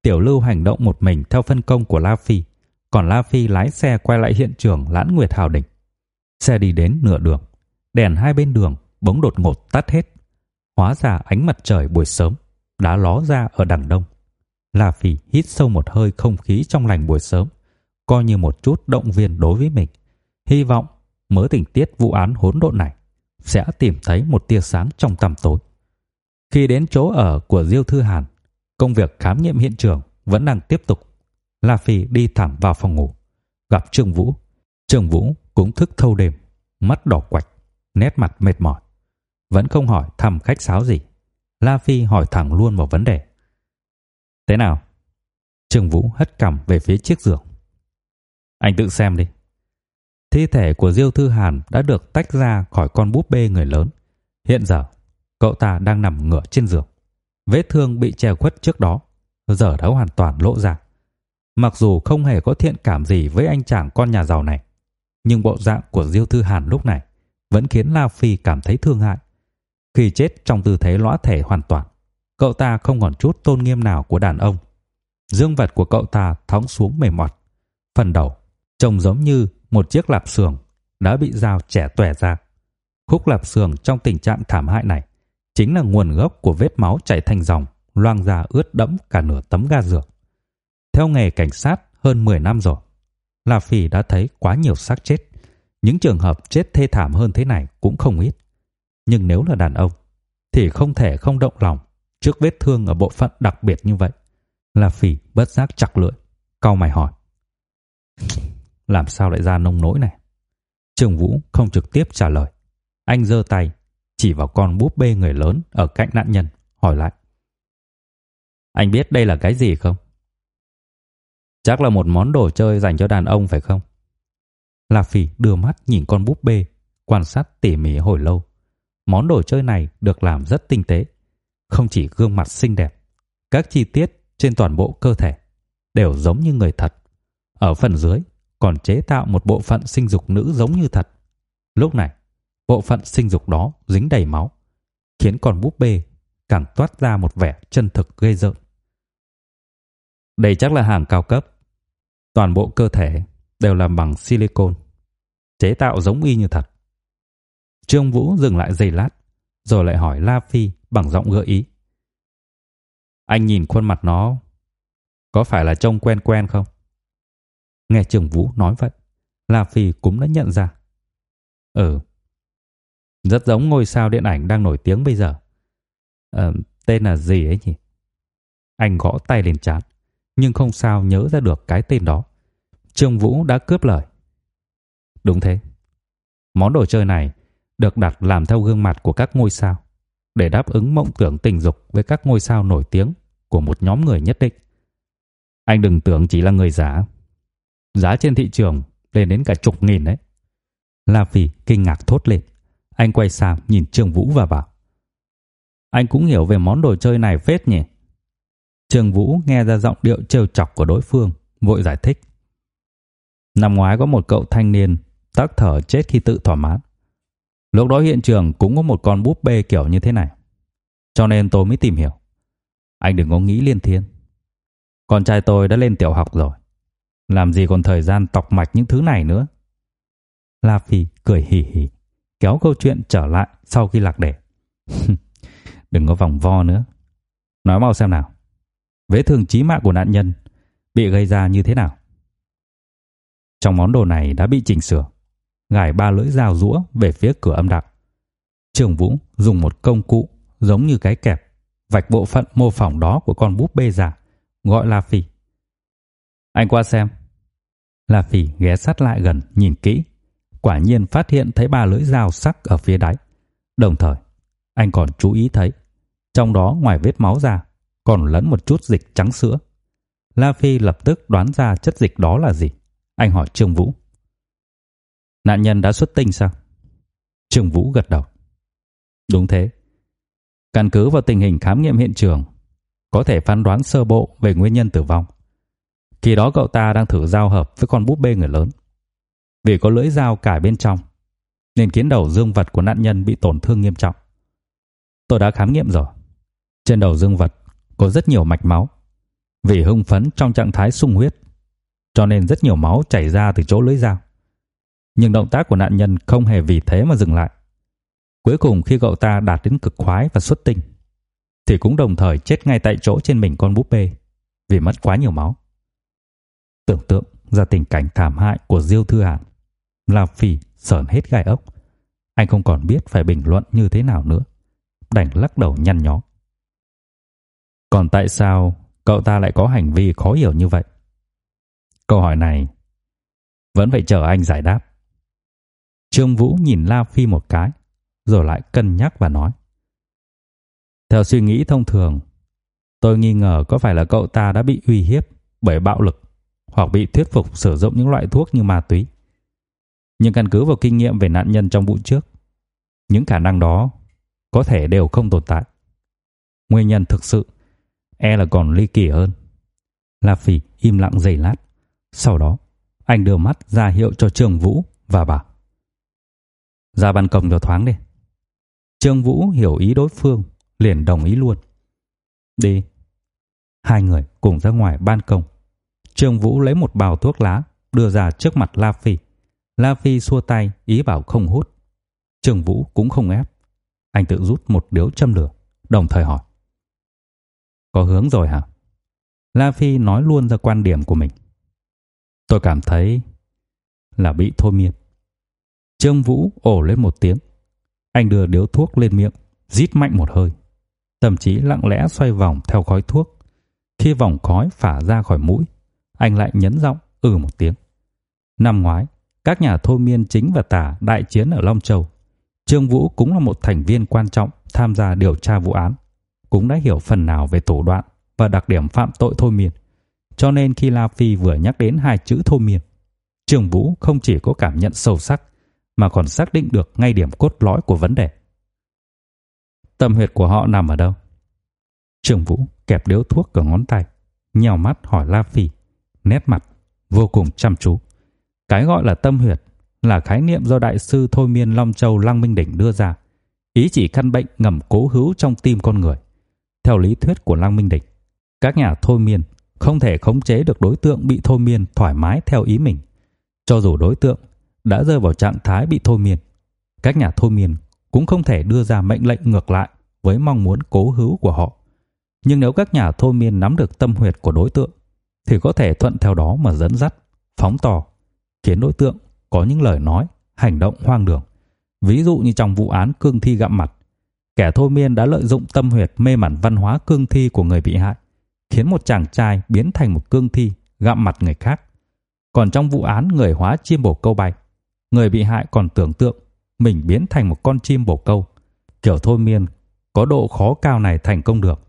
Tiểu Lưu hành động một mình theo phân công của La Phi, còn La Phi lái xe quay lại hiện trường Lãn Nguyệt Hào Đỉnh. Xe đi đến nửa đường, đèn hai bên đường bỗng đột ngột tắt hết. Hóa ra ánh mặt trời buổi sớm đã ló ra ở đằng đông. La Phi hít sâu một hơi không khí trong lành buổi sớm, coi như một chút động viên đối với mình. Hy vọng mớ tình tiết vụ án hỗn độn này sẽ tìm thấy một tia sáng trong tăm tối. Khi đến chỗ ở của Diêu Thư Hàn, công việc khám nghiệm hiện trường vẫn đang tiếp tục. La Phi đi thẳng vào phòng ngủ, gặp Trương Vũ. Trương Vũ cũng thức thâu đêm, mắt đỏ quạch, nét mặt mệt mỏi, vẫn không hỏi thăm khách sáo gì. La Phi hỏi thẳng luôn vào vấn đề. Thế nào? Trương Vũ hất cằm về phía chiếc giường. Anh tự xem đi. Thi thể của Diêu Thư Hàn đã được tách ra khỏi con búp bê người lớn. Hiện giờ, cậu ta đang nằm ngửa trên giường. Vết thương bị che khuất trước đó, giờ đã hoàn toàn lộ ra. Mặc dù không hề có thiện cảm gì với anh chàng con nhà giàu này, nhưng bộ dạng của Diêu Thư Hàn lúc này vẫn khiến La Phi cảm thấy thương hại. Khi chết trong tư thế lõa thể hoàn toàn, cậu ta không còn chút tôn nghiêm nào của đàn ông. Dương vật của cậu ta thõng xuống mềm mọt, phần đầu trông giống như một chiếc lạp xưởng đã bị dao chẻ tòe ra. Khúc lạp xưởng trong tình trạng thảm hại này chính là nguồn gốc của vết máu chảy thành dòng, loang ra ướt đẫm cả nửa tấm ga giường. Theo nghề cảnh sát hơn 10 năm rồi, La Phi đã thấy quá nhiều xác chết. Những trường hợp chết thê thảm hơn thế này cũng không ít. Nhưng nếu là đàn ông, thì không thể không động lòng trước vết thương ở bộ phận đặc biệt như vậy. La Phi bất giác chặt lưỡi, cau mày hỏi. Làm sao lại ra nông nỗi này? Trường Vũ không trực tiếp trả lời. Anh giơ tay, chỉ vào con búp bê người lớn ở cạnh nạn nhân, hỏi lại. Anh biết đây là cái gì không? Chắc là một món đồ chơi dành cho đàn ông phải không? La Phỉ đưa mắt nhìn con búp bê, quan sát tỉ mỉ hồi lâu. Món đồ chơi này được làm rất tinh tế, không chỉ gương mặt xinh đẹp, các chi tiết trên toàn bộ cơ thể đều giống như người thật. Ở phần dưới còn chế tạo một bộ phận sinh dục nữ giống như thật. Lúc này, bộ phận sinh dục đó dính đầy máu, khiến con búp bê càng toát ra một vẻ chân thực ghê rợn. Đây chắc là hàng cao cấp. Toàn bộ cơ thể đều làm bằng silicon, chế tạo giống y như thật. Trương Vũ dừng lại giây lát, rồi lại hỏi La Phi bằng giọng gợi ý. Anh nhìn khuôn mặt nó có phải là trông quen quen không? Nghe Trương Vũ nói vậy, La Phi cũng đã nhận ra. Ừ, rất giống ngôi sao điện ảnh đang nổi tiếng bây giờ. À, tên là gì ấy nhỉ? Anh gõ tay lên trán, nhưng không sao nhớ ra được cái tên đó. Trương Vũ đã cướp lời. Đúng thế. Món đồ chơi này được đặt làm theo gương mặt của các ngôi sao để đáp ứng mộng tưởng tình dục với các ngôi sao nổi tiếng của một nhóm người nhất định. Anh đừng tưởng chỉ là người giả. Giá trên thị trường lên đến cả chục nghìn đấy. La Phi kinh ngạc thốt lên. Anh quay sang nhìn Trương Vũ và bảo. Anh cũng hiểu về món đồ chơi này phết nhỉ? Trương Vũ nghe ra giọng điệu trêu chọc của đối phương, vội giải thích. Năm ngoái có một cậu thanh niên tắc thở chết khi tự thỏa mãn. Lúc đó hiện trường cũng có một con búp bê kiểu như thế này. Cho nên tôi mới tìm hiểu. Anh đừng có nghĩ liên thiên. Con trai tôi đã lên tiểu học rồi. Làm gì còn thời gian tọc mạch những thứ này nữa. La Phi cười hì hì, kéo câu chuyện trở lại sau khi lạc đề. đừng có vòng vo nữa. Nói mau xem nào. Vết thương chí mạng của nạn nhân bị gây ra như thế nào? Trong món đồ này đã bị chỉnh sửa, gài ba lưỡi dao rũa về phía cửa âm đạo. Trường Vũ dùng một công cụ giống như cái kẹp, vạch bộ phận mô phỏng đó của con búp bê giả, gọi La Phi. Anh qua xem. La Phi ghé sát lại gần nhìn kỹ, quả nhiên phát hiện thấy ba lưỡi dao sắc ở phía đáy. Đồng thời, anh còn chú ý thấy, trong đó ngoài vết máu ra, còn lẫn một chút dịch trắng sữa. La Phi lập tức đoán ra chất dịch đó là gì. Anh hỏi Trương Vũ. Nạn nhân đã xuất tinh sao? Trương Vũ gật đầu. Đúng thế. Căn cứ vào tình hình khám nghiệm hiện trường, có thể phán đoán sơ bộ về nguyên nhân tử vong. Khi đó cậu ta đang thử giao hợp với con búp bê người lớn. Vì có lưỡi dao cài bên trong, nên khiến đầu dương vật của nạn nhân bị tổn thương nghiêm trọng. Tôi đã khám nghiệm rồi. Trên đầu dương vật có rất nhiều mạch máu. Vì hưng phấn trong trạng thái sung huyết, cho nên rất nhiều máu chảy ra từ chỗ lưỡi dao. Nhưng động tác của nạn nhân không hề vì thế mà dừng lại. Cuối cùng khi cậu ta đạt đến cực khoái và xuất tinh, thì cũng đồng thời chết ngay tại chỗ trên mình con búp bê vì mất quá nhiều máu. Tưởng tượng ra tình cảnh thảm hại của Diêu Thư Hàn, La Phi sởn hết gai ốc. Anh không còn biết phải bình luận như thế nào nữa. Đành lắc đầu nhăn nhó. Còn tại sao cậu ta lại có hành vi khó hiểu như vậy? Câu hỏi này vẫn phải chờ anh giải đáp. Trương Vũ nhìn La Phi một cái, rồi lại cân nhắc và nói. Theo suy nghĩ thông thường, tôi nghi ngờ có phải là cậu ta đã bị uy hiếp bởi bạo lực hoặc bị thuyết phục sử dụng những loại thuốc như ma túy. Nhưng căn cứ vào kinh nghiệm về nạn nhân trong vụ trước, những khả năng đó có thể đều không tồn tại. Nguyên nhân thực sự e là còn ly kỳ hơn. La Phỉ im lặng giây lát, sau đó anh đưa mắt ra hiệu cho Trương Vũ và bảo: "Ra ban công cho thoáng đi." Trương Vũ hiểu ý đối phương, liền đồng ý luôn. "Đi." Hai người cùng ra ngoài ban công. Trương Vũ lấy một bao thuốc lá đưa ra trước mặt La Phi. La Phi xua tay ý bảo không hút. Trương Vũ cũng không ép. Anh tự rút một điếu châm lửa, đồng thời hỏi. Có hướng rồi hả? La Phi nói luôn ra quan điểm của mình. Tôi cảm thấy là bị thôi miên. Trương Vũ ồ lên một tiếng. Anh đưa điếu thuốc lên miệng, rít mạnh một hơi. Thậm chí lặng lẽ xoay vòng theo khói thuốc. Khi vòng khói phả ra khỏi mũi, anh lại nhấn giọng ừ một tiếng. Năm ngoái, các nhà thôi miên chính và tả đại chiến ở Long Châu. Trương Vũ cũng là một thành viên quan trọng tham gia điều tra vụ án, cũng đã hiểu phần nào về thủ đoạn và đặc điểm phạm tội thôi miên. Cho nên khi La Phi vừa nhắc đến hai chữ thôi miên, Trương Vũ không chỉ có cảm nhận sâu sắc mà còn xác định được ngay điểm cốt lõi của vấn đề. Tâm huyệt của họ nằm ở đâu? Trương Vũ kẹp điếu thuốc ở ngón tay, nhèo mắt hỏi La Phi, nét mặt vô cùng chăm chú. Cái gọi là tâm huyệt là khái niệm do đại sư Thôi Miên Long Châu Lăng Minh Đỉnh đưa ra, ý chỉ căn bệnh ngầm cố hữu trong tim con người. Theo lý thuyết của Lăng Minh Đỉnh, các nhà thôi miên không thể khống chế được đối tượng bị thôi miên thoải mái theo ý mình, cho dù đối tượng đã rơi vào trạng thái bị thôi miên. Các nhà thôi miên cũng không thể đưa ra mệnh lệnh ngược lại với mong muốn cố hữu của họ. Nhưng nếu các nhà thôi miên nắm được tâm huyệt của đối tượng thì có thể thuận theo đó mà dẫn dắt, phóng to, khiến đối tượng có những lời nói, hành động hoang đường. Ví dụ như trong vụ án cương thi gặm mặt, kẻ thôi miên đã lợi dụng tâm huyệt mê mẩn văn hóa cương thi của người bị hại, khiến một chàng trai biến thành một cương thi gặm mặt người khác. Còn trong vụ án người hóa chim bồ câu bay, người bị hại còn tưởng tượng mình biến thành một con chim bồ câu. Kiểu thôi miên có độ khó cao này thành công được,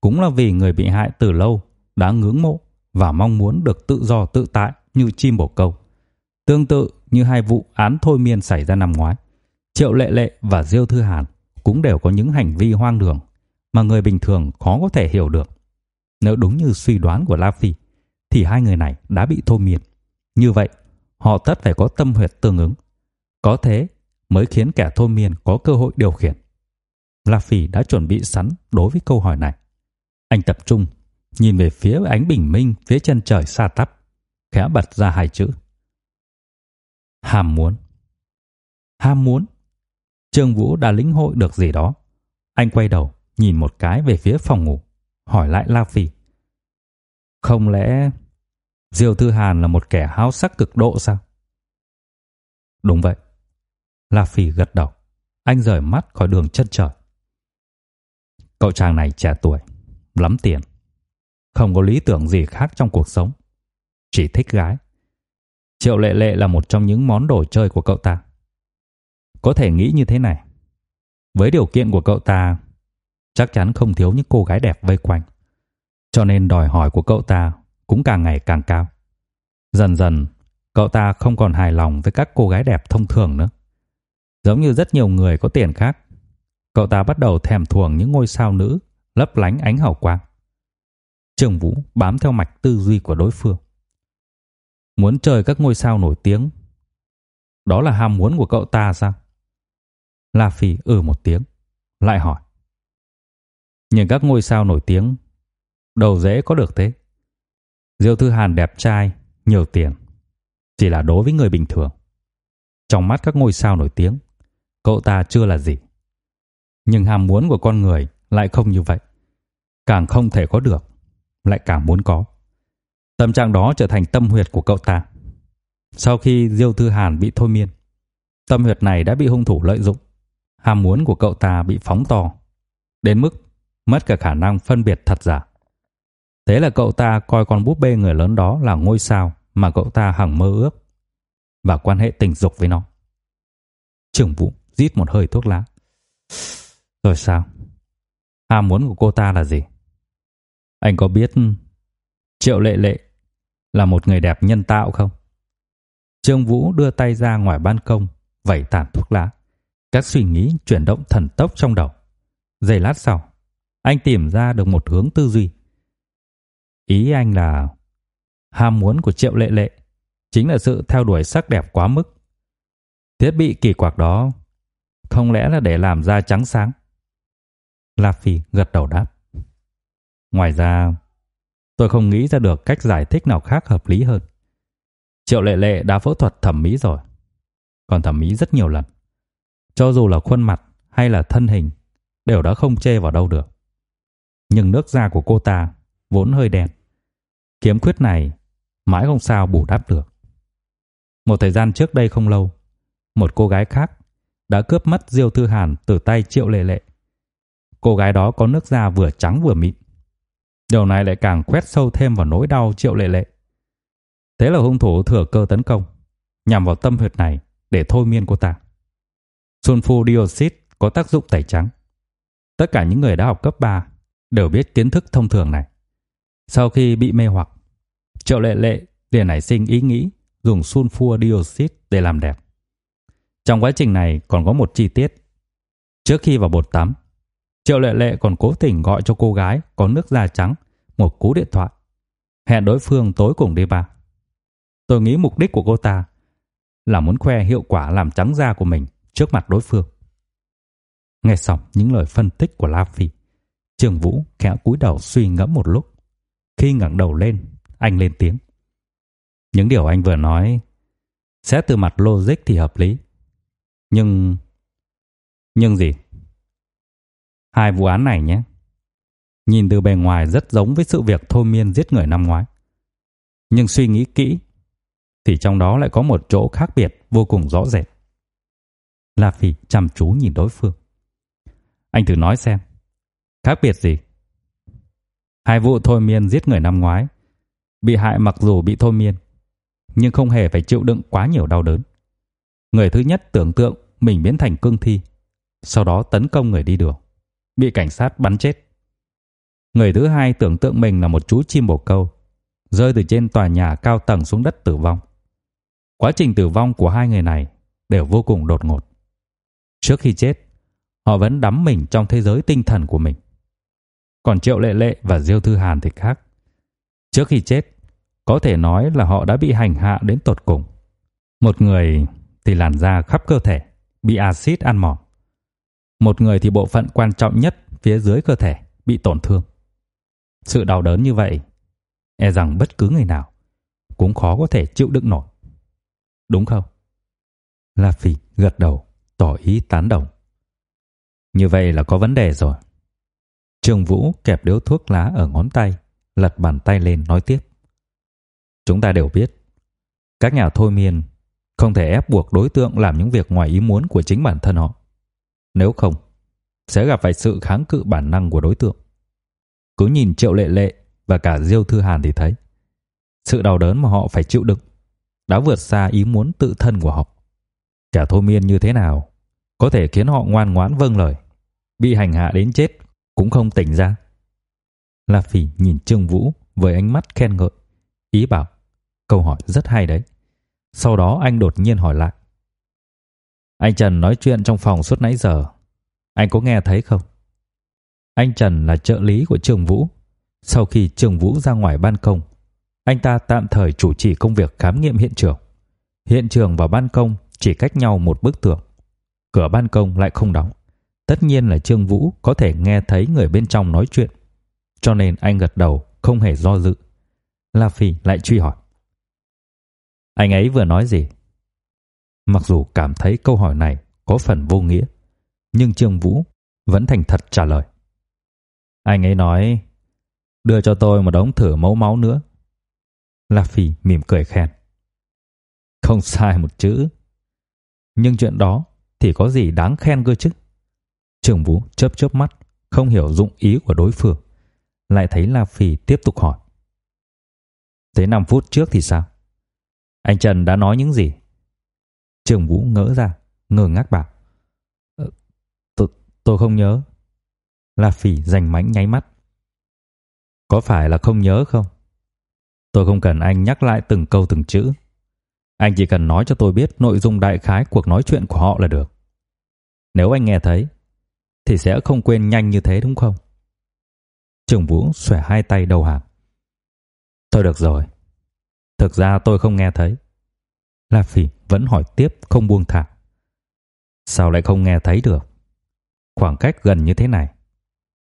cũng là vì người bị hại từ lâu đã ngưỡng mộ và mong muốn được tự do tự tại như chim bồ câu. Tương tự như hai vụ án thôi miên xảy ra năm ngoái, Triệu Lệ Lệ và Diêu Thư Hàn cũng đều có những hành vi hoang đường mà người bình thường khó có thể hiểu được. Nếu đúng như suy đoán của La Phi, thì hai người này đã bị thôi miên. Như vậy, họ tất phải có tâm huyệt tương ứng. Có thế mới khiến kẻ thôi miên có cơ hội điều khiển. La Phi đã chuẩn bị sẵn đối với câu hỏi này. Anh tập trung, nhìn về phía ánh bình minh phía chân trời xa tắp, khẽ bật ra hai chữ. Ham muốn. Ham muốn. Trương Vũ đã lĩnh hội được gì đó. Anh quay đầu, nhìn một cái về phía phòng ngủ, hỏi lại La Phi. Không lẽ Diêu Thư Hàn là một kẻ háo sắc cực độ sao? Đúng vậy. La Phi gật đầu. Anh rời mắt khỏi đường chân trời. Cậu chàng này trẻ tuổi, lắm tiền. Không có lý tưởng gì khác trong cuộc sống. Chỉ thích gái. Triệu lệ lệ là một trong những món đồ chơi của cậu ta. Có thể nghĩ như thế này. Với điều kiện của cậu ta, chắc chắn không thiếu những cô gái đẹp vây quanh. Cho nên đòi hỏi của cậu ta cũng càng ngày càng cao. Dần dần, cậu ta không còn hài lòng với các cô gái đẹp thông thường nữa. Giống như rất nhiều người có tiền khác, cậu ta bắt đầu thèm thuồng những ngôi sao nữ lấp lánh ánh hào quang. Trường Vũ bám theo mạch tư duy của đối phương. Muốn chơi các ngôi sao nổi tiếng. Đó là ham muốn của cậu ta sao? La Phi ừ một tiếng, lại hỏi. Nhưng các ngôi sao nổi tiếng đâu dễ có được thế. Diêu Thư Hàn đẹp trai, nhiều tiền, chỉ là đối với người bình thường. Trong mắt các ngôi sao nổi tiếng, cậu ta chưa là gì. Nhưng ham muốn của con người lại không như vậy. Càng không thể có được, lại càng muốn có. Tâm trạng đó trở thành tâm huyệt của cậu ta. Sau khi Diêu Thư Hàn bị thôi miên, Tâm huyệt này đã bị hung thủ lợi dụng. Ham muốn của cậu ta bị phóng to, đến mức mất cả khả năng phân biệt thật giả. Thế là cậu ta coi con búp bê người lớn đó là ngôi sao mà cậu ta hằng mơ ước và quan hệ tình dục với nó. Trưởng vũ rít một hơi thuốc lá. Rồi sao? Ham muốn của cô ta là gì? Anh có biết Triệu Lệ Lệ là một người đẹp nhân tạo không? Trương Vũ đưa tay ra ngoài ban công, vẩy tàn thuốc lá. Các suy nghĩ chuyển động thần tốc trong đầu. Giây lát sau, anh tìm ra được một hướng tư duy. Ý anh là ham muốn của Triệu Lệ Lệ chính là sự theo đuổi sắc đẹp quá mức. Thiết bị kỳ quặc đó không lẽ là để làm da trắng sáng? La Phi gật đầu đáp. Ngoài ra, tôi không nghĩ ra được cách giải thích nào khác hợp lý hơn. Triệu Lệ Lệ đã phẫu thuật thẩm mỹ rồi, còn thẩm mỹ rất nhiều lần. Cho dù là khuôn mặt hay là thân hình đều đã không chê vào đâu được. Nhưng nước da của cô ta vốn hơi đen. Kiếm khuyết này mãi không sao bù đắp được. Một thời gian trước đây không lâu, một cô gái khác đã cướp mất Diêu Thư Hàn từ tay Triệu Lệ Lệ. Cô gái đó có nước da vừa trắng vừa mịn. Điều này lại càng quét sâu thêm vào nỗi đau Triệu Lệ Lệ. Thế là hung thủ thừa cơ tấn công, nhằm vào tâm huyệt này để thôi miên cô ta. Sunfu dioxide có tác dụng tẩy trắng. Tất cả những người đã học cấp 3 đều biết kiến thức thông thường này. Sau khi bị mê hoặc, Triệu Lệ Lệ liền nảy sinh ý nghĩ dùng sulfur dioxide để làm đẹp. Trong quá trình này còn có một chi tiết. Trước khi vào bồn tắm, Triệu Lệ Lệ còn cố tình gọi cho cô gái có nước da trắng một cú điện thoại, hẹn đối phương tối cùng đi ba. Tôi nghĩ mục đích của cô ta là muốn khoe hiệu quả làm trắng da của mình trước mặt đối phương. Nghe xong những lời phân tích của La Phi, Trường Vũ khẽ cúi đầu suy ngẫm một lúc. Khi ngẩng đầu lên, anh lên tiếng. Những điều anh vừa nói xét từ mặt logic thì hợp lý. Nhưng nhưng gì? Hai vụ án này nhé. Nhìn từ bề ngoài rất giống với sự việc thôi miên giết người năm ngoái. Nhưng suy nghĩ kỹ thì trong đó lại có một chỗ khác biệt vô cùng rõ rệt. La Phi chăm chú nhìn đối phương. Anh thử nói xem, khác biệt gì? Hai vụ thôi miên giết người năm ngoái, bị hại mặc dù bị thôi miên, nhưng không hề phải chịu đựng quá nhiều đau đớn. Người thứ nhất tưởng tượng mình biến thành cương thi, sau đó tấn công người đi đường, bị cảnh sát bắn chết. Người thứ hai tưởng tượng mình là một chú chim bồ câu, rơi từ trên tòa nhà cao tầng xuống đất tử vong. Quá trình tử vong của hai người này đều vô cùng đột ngột. Trước khi chết, họ vẫn đắm mình trong thế giới tinh thần của mình. Còn Triệu Lệ Lệ và Diêu Thư Hàn thì khác. Trước khi chết, có thể nói là họ đã bị hành hạ đến tột cùng. Một người thì làn da khắp cơ thể bị axit ăn mòn. Một người thì bộ phận quan trọng nhất phía dưới cơ thể bị tổn thương. Sự đau đớn như vậy, e rằng bất cứ người nào cũng khó có thể chịu đựng nổi. Đúng không? La Phi gật đầu, tỏ ý tán đồng. Như vậy là có vấn đề rồi. Trường Vũ kẹp điếu thuốc lá ở ngón tay, lật bàn tay lên nói tiếp. Chúng ta đều biết, các nhà thôi miên không thể ép buộc đối tượng làm những việc ngoài ý muốn của chính bản thân họ. Nếu không, sẽ gặp phải sự kháng cự bản năng của đối tượng. Cứ nhìn Triệu Lệ Lệ và cả Diêu Thư Hàn thì thấy, sự đau đớn mà họ phải chịu đựng đã vượt xa ý muốn tự thân của họ. Kẻ thôi miên như thế nào có thể khiến họ ngoan ngoãn vâng lời, bị hành hạ đến chết cũng không tỉnh ra. La Phỉ nhìn Trương Vũ với ánh mắt khen ngợi, ý bảo câu hỏi rất hay đấy. Sau đó anh đột nhiên hỏi lại. Anh Trần nói chuyện trong phòng suốt nãy giờ, anh có nghe thấy không? Anh Trần là trợ lý của Trương Vũ. Sau khi Trương Vũ ra ngoài ban công, anh ta tạm thời chủ trì công việc khám nghiệm hiện trường. Hiện trường và ban công chỉ cách nhau một bức tường. Cửa ban công lại không đóng. Tất nhiên là Trương Vũ có thể nghe thấy người bên trong nói chuyện. Cho nên anh gật đầu, không hề do dự. La Phi lại truy hỏi. Anh ấy vừa nói gì? Mặc dù cảm thấy câu hỏi này có phần vô nghĩa, nhưng Trương Vũ vẫn thành thật trả lời. Anh ấy nói, đưa cho tôi một đống thử mẫu máu nữa. La Phi mỉm cười khen. Không sai một chữ. Nhưng chuyện đó thì có gì đáng khen cơ chứ? Trường Vũ chớp chớp mắt, không hiểu dụng ý của đối phương. Lại thấy La Phi tiếp tục hỏi. thế 5 phút trước thì sao? Anh Trần đã nói những gì? Trường Vũ ngỡ ra, ngơ ngác bảo. Ờ, tôi, tôi không nhớ. La phỉ rành mánh nháy mắt. Có phải là không nhớ không? Tôi không cần anh nhắc lại từng câu từng chữ. Anh chỉ cần nói cho tôi biết nội dung đại khái cuộc nói chuyện của họ là được. Nếu anh nghe thấy, thì sẽ không quên nhanh như thế đúng không? Trường Vũ xòe hai tay đầu hàng. Thôi được rồi. Thực ra tôi không nghe thấy. La Phỉ vẫn hỏi tiếp không buông thả. Sao lại không nghe thấy được? Khoảng cách gần như thế này.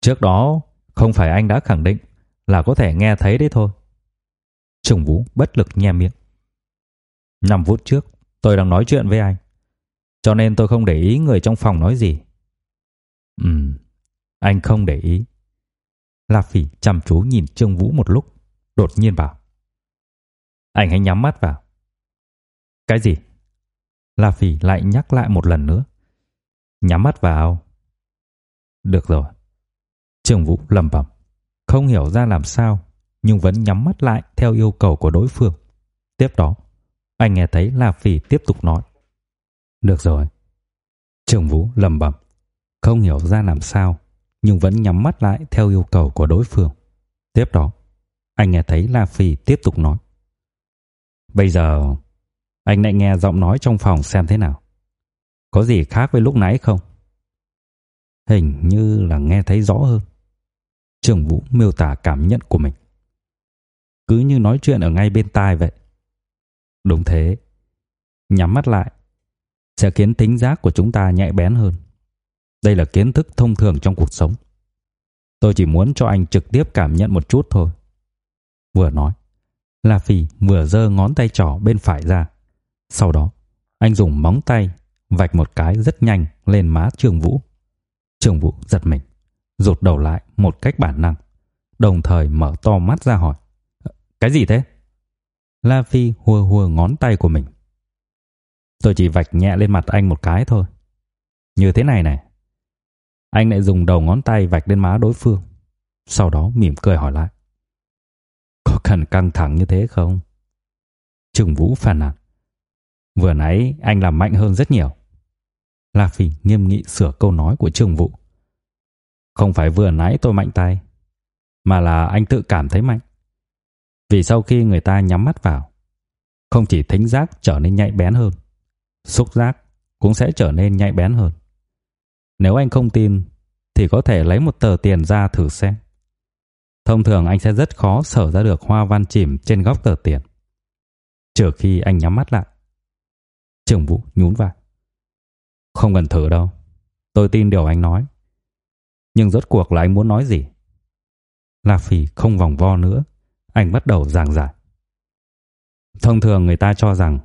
Trước đó không phải anh đã khẳng định là có thể nghe thấy đấy thôi. Trùng Vũ bất lực nhe miệng. Năm phút trước, tôi đang nói chuyện với anh. Cho nên tôi không để ý người trong phòng nói gì. Ừm, anh không để ý. La Phỉ chăm chú nhìn Trương Vũ một lúc, đột nhiên bảo. Anh hãy nhắm mắt vào. Cái gì? La Phỉ lại nhắc lại một lần nữa. Nhắm mắt vào. Được rồi. Trương Vũ lẩm bẩm, không hiểu ra làm sao, nhưng vẫn nhắm mắt lại theo yêu cầu của đối phương. Tiếp đó, anh nghe thấy La Phỉ tiếp tục nói. Được rồi. Trương Vũ lẩm bẩm, không hiểu ra làm sao, nhưng vẫn nhắm mắt lại theo yêu cầu của đối phương. Tiếp đó, anh nghe thấy La Phỉ tiếp tục nói. Bây giờ, anh lại nghe giọng nói trong phòng xem thế nào. Có gì khác với lúc nãy không? Hình như là nghe thấy rõ hơn. Trường Vũ miêu tả cảm nhận của mình. Cứ như nói chuyện ở ngay bên tai vậy. Đúng thế. Nhắm mắt lại sẽ khiến tính giác của chúng ta nhạy bén hơn. Đây là kiến thức thông thường trong cuộc sống. Tôi chỉ muốn cho anh trực tiếp cảm nhận một chút thôi. Vừa nói, La Phi vừa giơ ngón tay trỏ bên phải ra. Sau đó, anh dùng móng tay vạch một cái rất nhanh lên má Trường Vũ. Trường Vũ giật mình, rụt đầu lại một cách bản năng, đồng thời mở to mắt ra hỏi: "Cái gì thế?" La Phi hùa hùa ngón tay của mình. Tôi chỉ vạch nhẹ lên mặt anh một cái thôi. Như thế này này. Anh lại dùng đầu ngón tay vạch lên má đối phương. Sau đó mỉm cười hỏi lại. Có cần căng thẳng như thế không? Trương Vũ phàn nàn. Vừa nãy anh làm mạnh hơn rất nhiều. La Phi nghiêm nghị sửa câu nói của Trương Vũ. Không phải vừa nãy tôi mạnh tay, mà là anh tự cảm thấy mạnh. Vì sau khi người ta nhắm mắt vào, không chỉ thính giác trở nên nhạy bén hơn, xúc giác cũng sẽ trở nên nhạy bén hơn. Nếu anh không tin thì có thể lấy một tờ tiền ra thử xem. Thông thường anh sẽ rất khó sở ra được hoa văn chìm trên góc tờ tiền. Trừ khi anh nhắm mắt lại. Trường Vũ nhún vai. Không cần thử đâu. Tôi tin điều anh nói. Nhưng rốt cuộc là anh muốn nói gì? La Phi không vòng vo nữa. Anh bắt đầu giảng giải. Thông thường người ta cho rằng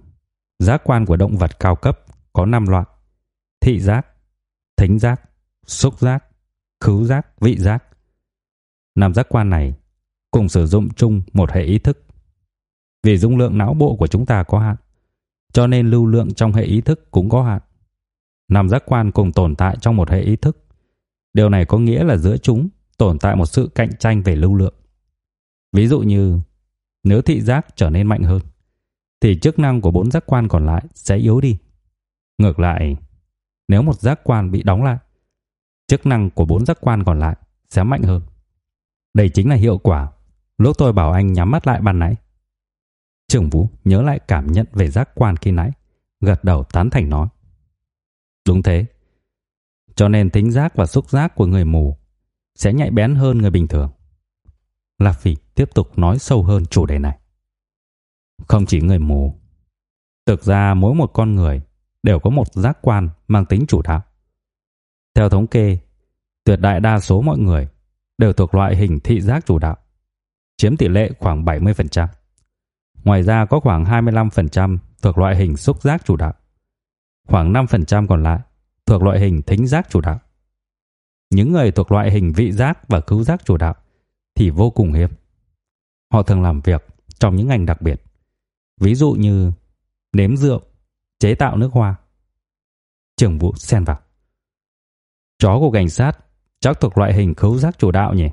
giác quan của động vật cao cấp có 5 loại. Thị giác, thính giác, xúc giác, khứu giác, vị giác. Năm giác quan này cùng sử dụng chung một hệ ý thức. Vì dung lượng não bộ của chúng ta có hạn, cho nên lưu lượng trong hệ ý thức cũng có hạn. Năm giác quan cùng tồn tại trong một hệ ý thức. Điều này có nghĩa là giữa chúng tồn tại một sự cạnh tranh về lưu lượng. Ví dụ như nếu thị giác trở nên mạnh hơn thì chức năng của bốn giác quan còn lại sẽ yếu đi. Ngược lại, nếu một giác quan bị đóng lại, chức năng của bốn giác quan còn lại sẽ mạnh hơn. Đây chính là hiệu quả lúc tôi bảo anh nhắm mắt lại ban nãy. Trường Vũ nhớ lại cảm nhận về giác quan khi nãy, gật đầu tán thành nói. Đúng thế. Cho nên tính giác và xúc giác của người mù sẽ nhạy bén hơn người bình thường. Lạc Phỉ tiếp tục nói sâu hơn chủ đề này. Không chỉ người mù, thực ra mỗi một con người đều có một giác quan mang tính chủ đạo. Theo thống kê, tuyệt đại đa số mọi người đều thuộc loại hình thị giác chủ đạo, chiếm tỷ lệ khoảng 70%. Ngoài ra có khoảng 25% thuộc loại hình xúc giác chủ đạo. Khoảng 5% còn lại thuộc loại hình thính giác chủ đạo. Những người thuộc loại hình vị giác và cứu giác chủ đạo thì vô cùng hiếm. Họ thường làm việc trong những ngành đặc biệt. Ví dụ như nếm rượu, chế tạo nước hoa, trưởng Vũ xen vào. Chó của cảnh sát chắc thuộc loại hình khứu giác chủ đạo nhỉ?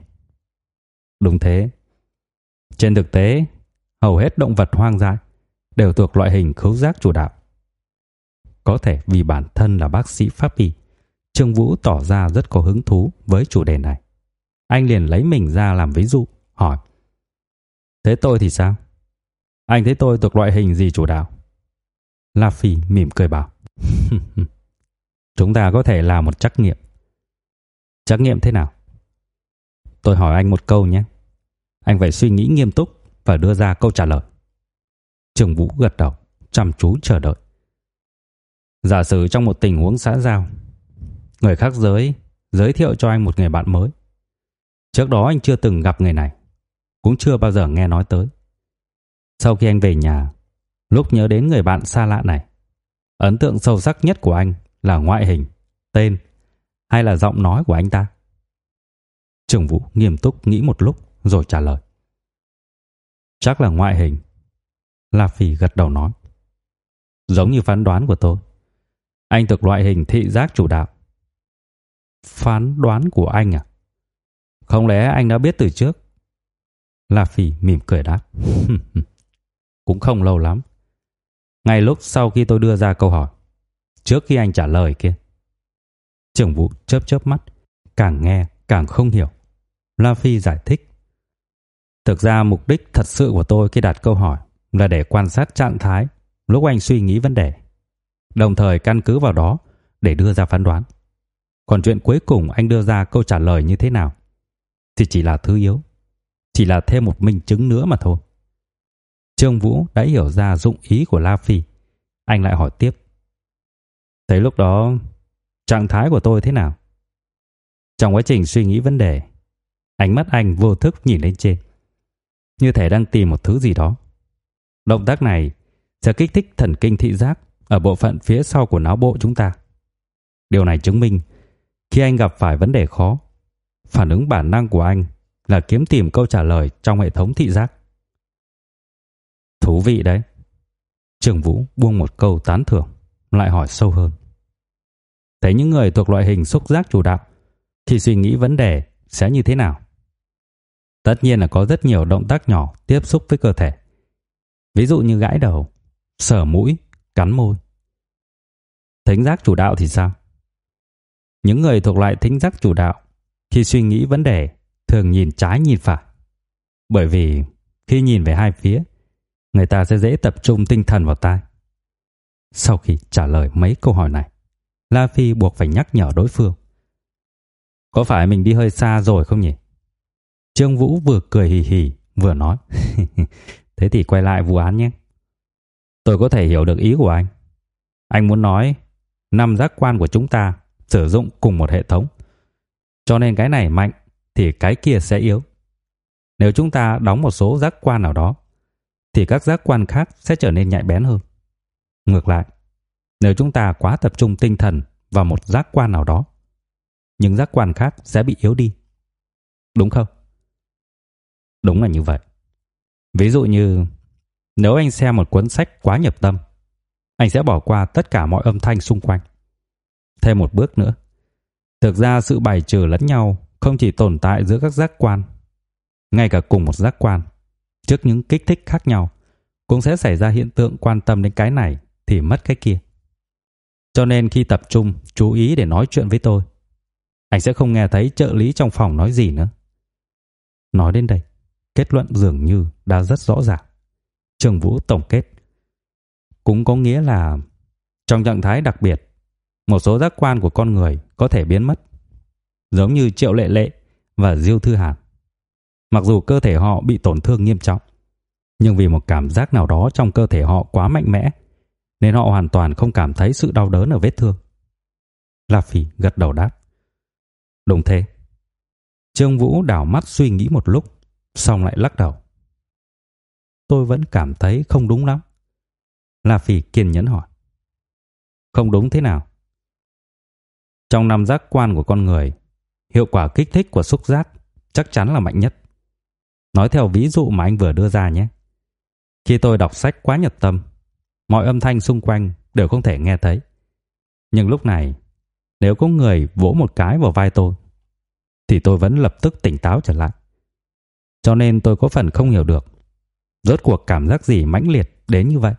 Đúng thế. Trên thực tế, hầu hết động vật hoang dại đều thuộc loại hình khứu giác chủ đạo. Có thể vì bản thân là bác sĩ pháp y, Trương Vũ tỏ ra rất có hứng thú với chủ đề này. Anh liền lấy mình ra làm ví dụ, hỏi. Thế tôi thì sao? Anh thấy tôi thuộc loại hình gì chủ đạo? La Phi mỉm cười bảo. Chúng ta có thể làm một trắc nghiệm. Trắc nghiệm thế nào? Tôi hỏi anh một câu nhé. Anh phải suy nghĩ nghiêm túc và đưa ra câu trả lời. Trường Vũ gật đầu, chăm chú chờ đợi. Giả sử trong một tình huống xã giao, người khác giới giới thiệu cho anh một người bạn mới. Trước đó anh chưa từng gặp người này, cũng chưa bao giờ nghe nói tới. Sau khi anh về nhà, lúc nhớ đến người bạn xa lạ này, ấn tượng sâu sắc nhất của anh là ngoại hình, tên hay là giọng nói của anh ta? Trường Vũ nghiêm túc nghĩ một lúc rồi trả lời. Chắc là ngoại hình. La Phi gật đầu nói. Giống như phán đoán của tôi. Anh thuộc loại hình thị giác chủ đạo. Phán đoán của anh à? Không lẽ anh đã biết từ trước? La Phi mỉm cười đáp. Cũng không lâu lắm. Ngay lúc sau khi tôi đưa ra câu hỏi, trước khi anh trả lời kia. Trưởng vụ chớp chớp mắt, càng nghe càng không hiểu. La Phi giải thích. Thực ra mục đích thật sự của tôi khi đặt câu hỏi là để quan sát trạng thái lúc anh suy nghĩ vấn đề, đồng thời căn cứ vào đó để đưa ra phán đoán. Còn chuyện cuối cùng anh đưa ra câu trả lời như thế nào thì chỉ là thứ yếu, chỉ là thêm một minh chứng nữa mà thôi. Trương Vũ đã hiểu ra dụng ý của La Phi. Anh lại hỏi tiếp. Thấy lúc đó, trạng thái của tôi thế nào? Trong quá trình suy nghĩ vấn đề, ánh mắt anh vô thức nhìn lên trên. Như thể đang tìm một thứ gì đó. Động tác này sẽ kích thích thần kinh thị giác ở bộ phận phía sau của não bộ chúng ta. Điều này chứng minh khi anh gặp phải vấn đề khó, phản ứng bản năng của anh là kiếm tìm câu trả lời trong hệ thống thị giác. Thú vị đấy. Trường Vũ buông một câu tán thưởng, lại hỏi sâu hơn. Thấy những người thuộc loại hình xúc giác chủ đạo thì suy nghĩ vấn đề sẽ như thế nào? Tất nhiên là có rất nhiều động tác nhỏ tiếp xúc với cơ thể. Ví dụ như gãi đầu, sờ mũi, cắn môi. Thính giác chủ đạo thì sao? Những người thuộc loại thính giác chủ đạo khi suy nghĩ vấn đề thường nhìn trái nhìn phải. Bởi vì khi nhìn về hai phía người ta sẽ dễ tập trung tinh thần vào tai. Sau khi trả lời mấy câu hỏi này, La Phi buộc phải nhắc nhở đối phương. Có phải mình đi hơi xa rồi không nhỉ? Trương Vũ vừa cười hì hì, vừa nói. Thế thì quay lại vụ án nhé. Tôi có thể hiểu được ý của anh. Anh muốn nói năm giác quan của chúng ta sử dụng cùng một hệ thống. Cho nên cái này mạnh thì cái kia sẽ yếu. Nếu chúng ta đóng một số giác quan nào đó thì các giác quan khác sẽ trở nên nhạy bén hơn. Ngược lại, nếu chúng ta quá tập trung tinh thần vào một giác quan nào đó, những giác quan khác sẽ bị yếu đi. Đúng không? Đúng là như vậy. Ví dụ như nếu anh xem một cuốn sách quá nhập tâm, anh sẽ bỏ qua tất cả mọi âm thanh xung quanh. Thêm một bước nữa, thực ra sự bài trừ lẫn nhau không chỉ tồn tại giữa các giác quan, ngay cả cùng một giác quan trước những kích thích khác nhau, cũng sẽ xảy ra hiện tượng quan tâm đến cái này thì mất cái kia. Cho nên khi tập trung, chú ý để nói chuyện với tôi, anh sẽ không nghe thấy trợ lý trong phòng nói gì nữa. Nói đến đây, kết luận dường như đã rất rõ ràng. Trường Vũ tổng kết. Cũng có nghĩa là trong trạng thái đặc biệt, một số giác quan của con người có thể biến mất. Giống như Triệu Lệ Lệ và Diêu Thư Hàn. Mặc dù cơ thể họ bị tổn thương nghiêm trọng, nhưng vì một cảm giác nào đó trong cơ thể họ quá mạnh mẽ, nên họ hoàn toàn không cảm thấy sự đau đớn ở vết thương. La Phỉ gật đầu đáp. Đúng thế. Trương Vũ đảo mắt suy nghĩ một lúc, xong lại lắc đầu. Tôi vẫn cảm thấy không đúng lắm. La Phỉ kiên nhẫn hỏi. Không đúng thế nào? Trong năm giác quan của con người, hiệu quả kích thích của xúc giác chắc chắn là mạnh nhất. Nói theo ví dụ mà anh vừa đưa ra nhé. Khi tôi đọc sách quá nhập tâm, mọi âm thanh xung quanh đều không thể nghe thấy. Nhưng lúc này, nếu có người vỗ một cái vào vai tôi, thì tôi vẫn lập tức tỉnh táo trở lại. Cho nên tôi có phần không hiểu được, rốt cuộc cảm giác gì mãnh liệt đến như vậy,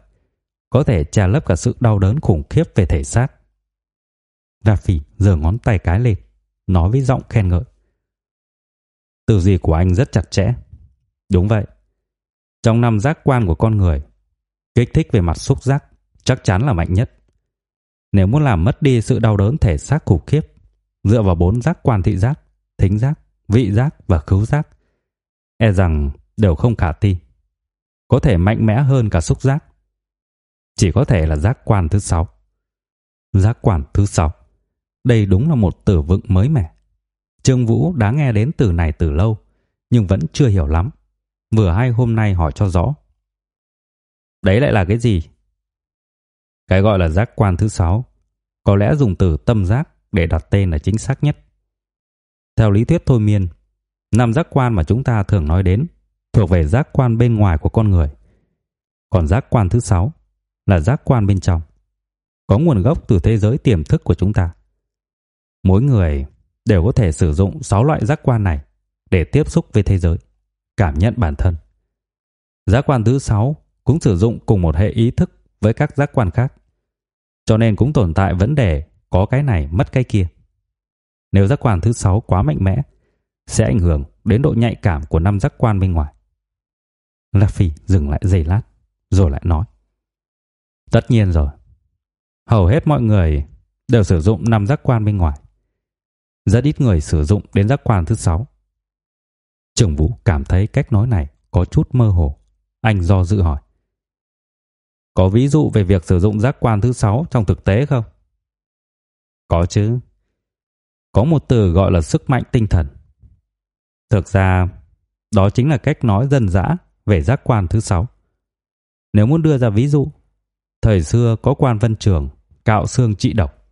có thể che lấp cả sự đau đớn khủng khiếp về thể xác. Raffi giơ ngón tay cái lên, nói với giọng khen ngợi. Tư duy của anh rất chặt chẽ. Đúng vậy. Trong năm giác quan của con người, kích thích về mặt xúc giác chắc chắn là mạnh nhất. Nếu muốn làm mất đi sự đau đớn thể xác khủng khiếp, dựa vào bốn giác quan thị giác, thính giác, vị giác và khứu giác, e rằng đều không khả thi. Có thể mạnh mẽ hơn cả xúc giác. Chỉ có thể là giác quan thứ sáu. Giác quan thứ sáu. Đây đúng là một từ vựng mới mẻ. Trương Vũ đã nghe đến từ này từ lâu, nhưng vẫn chưa hiểu lắm. Vừa hay hôm nay hỏi cho rõ. Đấy lại là cái gì? Cái gọi là giác quan thứ sáu, có lẽ dùng từ tâm giác để đặt tên là chính xác nhất. Theo lý thuyết thôi miên, năm giác quan mà chúng ta thường nói đến thuộc về giác quan bên ngoài của con người. Còn giác quan thứ sáu là giác quan bên trong, có nguồn gốc từ thế giới tiềm thức của chúng ta. Mỗi người đều có thể sử dụng 6 loại giác quan này để tiếp xúc với thế giới, cảm nhận bản thân. Giác quan thứ 6 cũng sử dụng cùng một hệ ý thức với các giác quan khác. Cho nên cũng tồn tại vấn đề có cái này mất cái kia. Nếu giác quan thứ 6 quá mạnh mẽ, sẽ ảnh hưởng đến độ nhạy cảm của năm giác quan bên ngoài. Laffy dừng lại giây lát, rồi lại nói. Tất nhiên rồi. Hầu hết mọi người đều sử dụng năm giác quan bên ngoài. Rất ít người sử dụng đến giác quan thứ sáu. Trường Vũ cảm thấy cách nói này có chút mơ hồ. Anh do dự hỏi. Có ví dụ về việc sử dụng giác quan thứ sáu trong thực tế không? Có chứ. Có một từ gọi là sức mạnh tinh thần. Thực ra, đó chính là cách nói dân dã về giác quan thứ sáu. Nếu muốn đưa ra ví dụ, thời xưa có quan vân trưởng cạo xương trị độc.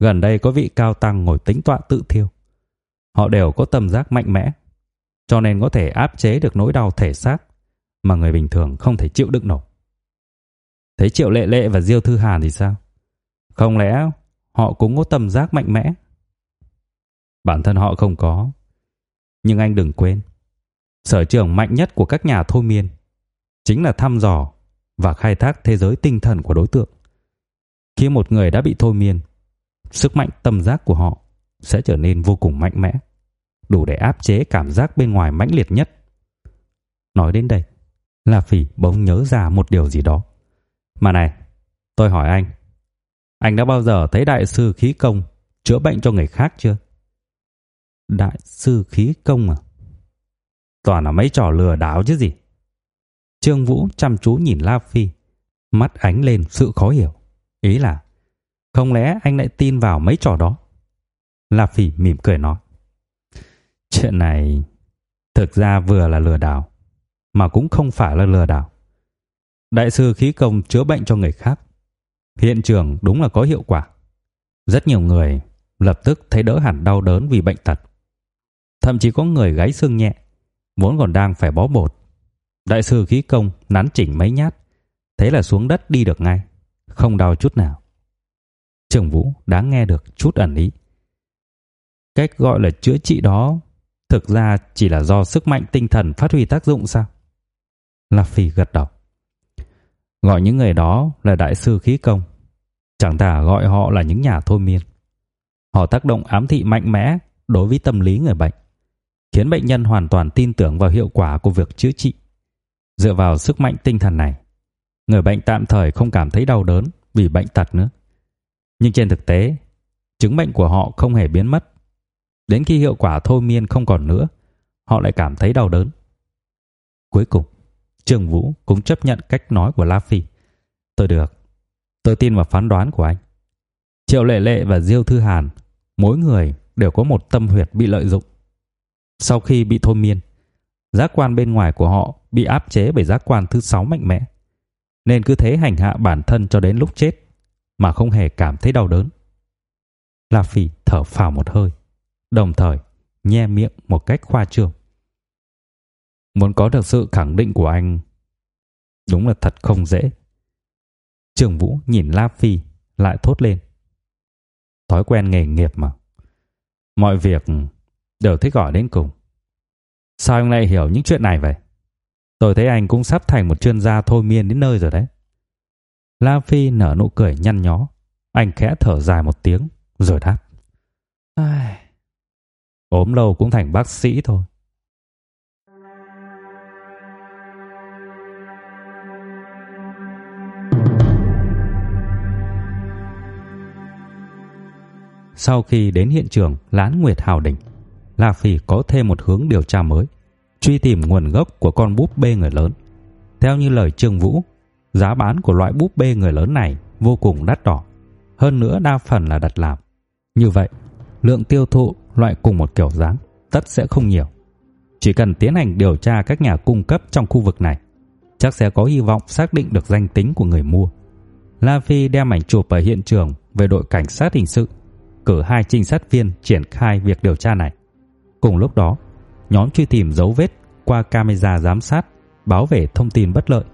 Gần đây có vị cao tăng ngồi tĩnh tọa tự thiêu. Họ đều có tâm giác mạnh mẽ, cho nên có thể áp chế được nỗi đau thể xác mà người bình thường không thể chịu đựng nổi. Thấy Triệu Lệ Lệ và Diêu Thư Hàn thì sao? Không lẽ họ cũng có tâm giác mạnh mẽ? Bản thân họ không có. Nhưng anh đừng quên, sở trường mạnh nhất của các nhà thôi miên chính là thăm dò và khai thác thế giới tinh thần của đối tượng. Khi một người đã bị thôi miên, sức mạnh tâm giác của họ sẽ trở nên vô cùng mạnh mẽ, đủ để áp chế cảm giác bên ngoài mãnh liệt nhất. Nói đến đây, La Phỉ bỗng nhớ ra một điều gì đó. Mà này, tôi hỏi anh, anh đã bao giờ thấy đại sư khí công chữa bệnh cho người khác chưa? Đại sư khí công à? Toàn là mấy trò lừa đảo chứ gì. Trương Vũ chăm chú nhìn La Phi, mắt ánh lên sự khó hiểu. Ý là, không lẽ anh lại tin vào mấy trò đó? La Phi mỉm cười nói. Chuyện này thực ra vừa là lừa đảo, mà cũng không phải là lừa đảo. Đại sư khí công chữa bệnh cho người khác. Hiện trường đúng là có hiệu quả. Rất nhiều người lập tức thấy đỡ hẳn đau đớn vì bệnh tật. Thậm chí có người gáy xương nhẹ, vốn còn đang phải bó bột. Đại sư khí công nắn chỉnh mấy nhát, thế là xuống đất đi được ngay, không đau chút nào. Trường Vũ đã nghe được chút ẩn ý. Cách gọi là chữa trị đó thực ra chỉ là do sức mạnh tinh thần phát huy tác dụng sao? La Phi gật đầu. Gọi những người đó là đại sư khí công, chẳng thà gọi họ là những nhà thôi miên. Họ tác động ám thị mạnh mẽ đối với tâm lý người bệnh, khiến bệnh nhân hoàn toàn tin tưởng vào hiệu quả của việc chữa trị. Dựa vào sức mạnh tinh thần này, người bệnh tạm thời không cảm thấy đau đớn vì bệnh tật nữa. Nhưng trên thực tế, chứng bệnh của họ không hề biến mất. Đến khi hiệu quả thôi miên không còn nữa, họ lại cảm thấy đau đớn. Cuối cùng, Trương Vũ cũng chấp nhận cách nói của La Phi. Tôi được. Tôi tin vào phán đoán của anh. Triệu Lệ Lệ và Diêu Thư Hàn, mỗi người đều có một tâm huyệt bị lợi dụng. Sau khi bị thôi miên, giác quan bên ngoài của họ bị áp chế bởi giác quan thứ sáu mạnh mẽ, nên cứ thế hành hạ bản thân cho đến lúc chết mà không hề cảm thấy đau đớn. La Phi thở phào một hơi, đồng thời nhe miệng một cách khoa trương. Muốn có được sự khẳng định của anh đúng là thật không dễ. Trường Vũ nhìn La Phi lại thốt lên. thói quen nghề nghiệp mà. Mọi việc đều thích gọi đến cùng. Sao anh lại hiểu những chuyện này vậy? Tôi thấy anh cũng sắp thành một chuyên gia thôi miên đến nơi rồi đấy. La Phi nở nụ cười nhăn nhó. Anh khẽ thở dài một tiếng rồi đáp. Ai... Ốm lâu cũng thành bác sĩ thôi. Sau khi đến hiện trường Lán Nguyệt Hào Đỉnh, La Phi có thêm một hướng điều tra mới, truy tìm nguồn gốc của con búp bê người lớn. Theo như lời Trương Vũ, giá bán của loại búp bê người lớn này vô cùng đắt đỏ, hơn nữa đa phần là đặt làm. Như vậy, lượng tiêu thụ loại cùng một kiểu dáng tất sẽ không nhiều. Chỉ cần tiến hành điều tra các nhà cung cấp trong khu vực này, chắc sẽ có hy vọng xác định được danh tính của người mua. La Phi đem ảnh chụp ở hiện trường về đội cảnh sát hình sự cử hai trinh sát viên triển khai việc điều tra này. Cùng lúc đó, nhóm truy tìm dấu vết qua camera giám sát báo về thông tin bất lợi,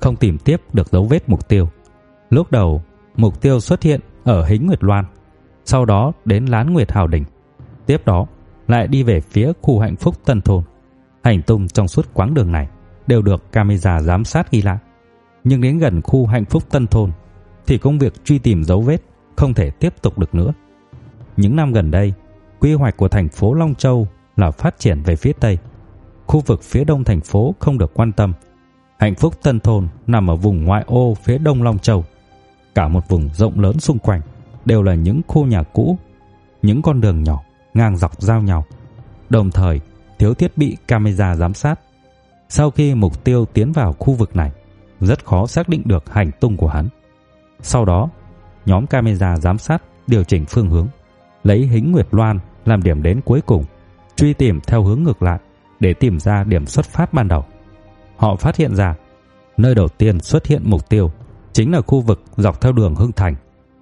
không tìm tiếp được dấu vết mục tiêu. Lúc đầu, mục tiêu xuất hiện ở Hính Nguyệt Loan, sau đó đến Lán Nguyệt Hào Đỉnh, tiếp đó lại đi về phía khu hạnh phúc Tân Thôn. Hành tung trong suốt quãng đường này đều được camera giám sát ghi lại. Nhưng đến gần khu hạnh phúc Tân Thôn thì công việc truy tìm dấu vết không thể tiếp tục được nữa. Những năm gần đây, quy hoạch của thành phố Long Châu là phát triển về phía tây. Khu vực phía đông thành phố không được quan tâm. Hạnh phúc Tân Thôn nằm ở vùng ngoại ô phía đông Long Châu. Cả một vùng rộng lớn xung quanh đều là những khu nhà cũ, những con đường nhỏ ngang dọc giao nhau. Đồng thời, thiếu thiết bị camera giám sát. Sau khi mục tiêu tiến vào khu vực này, rất khó xác định được hành tung của hắn. Sau đó, nhóm camera giám sát điều chỉnh phương hướng lấy Hính Nguyệt Loan làm điểm đến cuối cùng, truy tìm theo hướng ngược lại để tìm ra điểm xuất phát ban đầu. Họ phát hiện ra, nơi đầu tiên xuất hiện mục tiêu chính là khu vực dọc theo đường Hưng Thành,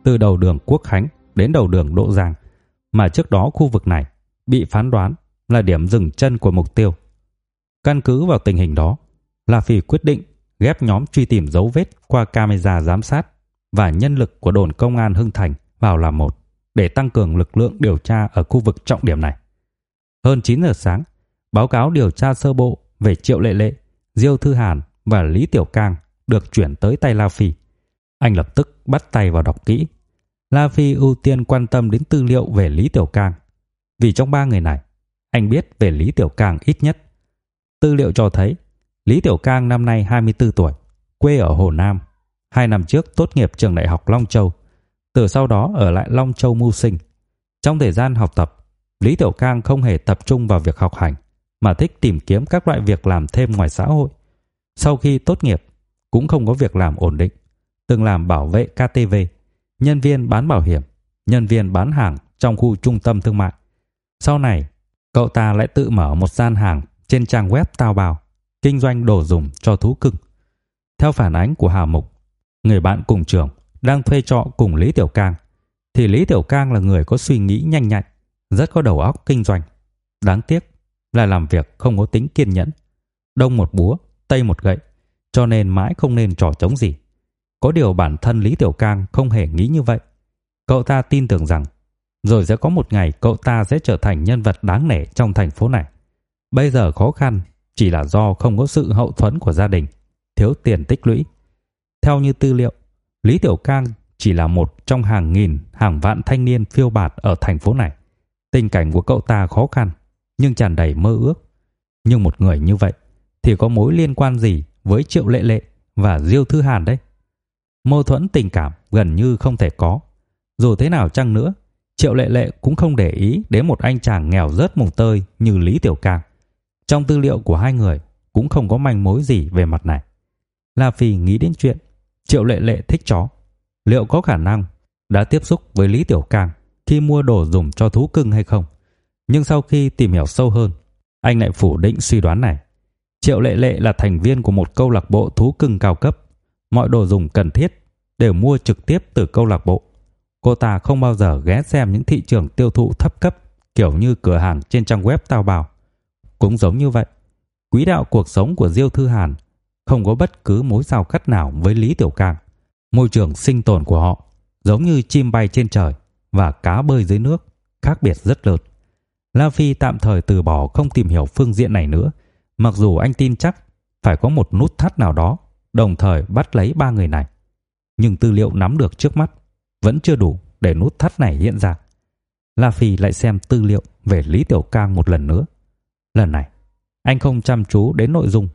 từ đầu đường Quốc Khánh đến đầu đường Độ Giang, mà trước đó khu vực này bị phán đoán là điểm dừng chân của mục tiêu. Căn cứ vào tình hình đó, La Phi quyết định ghép nhóm truy tìm dấu vết qua camera giám sát và nhân lực của đồn công an Hưng Thành vào làm một để tăng cường lực lượng điều tra ở khu vực trọng điểm này. Hơn 9 giờ sáng, báo cáo điều tra sơ bộ về Triệu Lệ Lệ, Diêu Thư Hàn và Lý Tiểu Cang được chuyển tới tay La Phi. Anh lập tức bắt tay vào đọc kỹ. La Phi ưu tiên quan tâm đến tư liệu về Lý Tiểu Cang, vì trong ba người này, anh biết về Lý Tiểu Cang ít nhất. Tư liệu cho thấy, Lý Tiểu Cang năm nay 24 tuổi, quê ở Hồ Nam, hai năm trước tốt nghiệp trường đại học Long Châu từ sau đó ở lại Long Châu mưu sinh. Trong thời gian học tập, Lý Tiểu Cang không hề tập trung vào việc học hành, mà thích tìm kiếm các loại việc làm thêm ngoài xã hội. Sau khi tốt nghiệp, cũng không có việc làm ổn định, từng làm bảo vệ KTV, nhân viên bán bảo hiểm, nhân viên bán hàng trong khu trung tâm thương mại. Sau này, cậu ta lại tự mở một gian hàng trên trang web Tao Bào, kinh doanh đồ dùng cho thú cưng. Theo phản ánh của Hà Mục, người bạn cùng trường đang thuê trọ cùng Lý Tiểu Cang, thì Lý Tiểu Cang là người có suy nghĩ nhanh nhạy, rất có đầu óc kinh doanh. Đáng tiếc là làm việc không có tính kiên nhẫn, đông một búa, tây một gậy, cho nên mãi không nên trò chống gì. Có điều bản thân Lý Tiểu Cang không hề nghĩ như vậy. Cậu ta tin tưởng rằng rồi sẽ có một ngày cậu ta sẽ trở thành nhân vật đáng nể trong thành phố này. Bây giờ khó khăn chỉ là do không có sự hậu thuẫn của gia đình, thiếu tiền tích lũy. Theo như tư liệu, Lý Tiểu Cang chỉ là một trong hàng nghìn, hàng vạn thanh niên phiêu bạt ở thành phố này. Tình cảnh của cậu ta khó khăn, nhưng tràn đầy mơ ước. Nhưng một người như vậy thì có mối liên quan gì với Triệu Lệ Lệ và Diêu Thư Hàn đấy? Mâu thuẫn tình cảm gần như không thể có. Dù thế nào chăng nữa, Triệu Lệ Lệ cũng không để ý đến một anh chàng nghèo rớt mùng tơi như Lý Tiểu Cang. Trong tư liệu của hai người cũng không có manh mối gì về mặt này. La Phi nghĩ đến chuyện Triệu Lệ Lệ thích chó, liệu có khả năng đã tiếp xúc với Lý Tiểu Cang khi mua đồ dùng cho thú cưng hay không? Nhưng sau khi tìm hiểu sâu hơn, anh lại phủ định suy đoán này. Triệu Lệ Lệ là thành viên của một câu lạc bộ thú cưng cao cấp, mọi đồ dùng cần thiết đều mua trực tiếp từ câu lạc bộ. Cô ta không bao giờ ghé xem những thị trường tiêu thụ thấp cấp kiểu như cửa hàng trên trang web Taobao. Cũng giống như vậy, quỹ đạo cuộc sống của Diêu Thư Hàn không có bất cứ mối giao cắt nào với Lý Tiểu Cang. Môi trường sinh tồn của họ giống như chim bay trên trời và cá bơi dưới nước khác biệt rất lớn. La Phi tạm thời từ bỏ không tìm hiểu phương diện này nữa, mặc dù anh tin chắc phải có một nút thắt nào đó đồng thời bắt lấy ba người này. Nhưng tư liệu nắm được trước mắt vẫn chưa đủ để nút thắt này hiện ra. La Phi lại xem tư liệu về Lý Tiểu Cang một lần nữa. Lần này, anh không chăm chú đến nội dung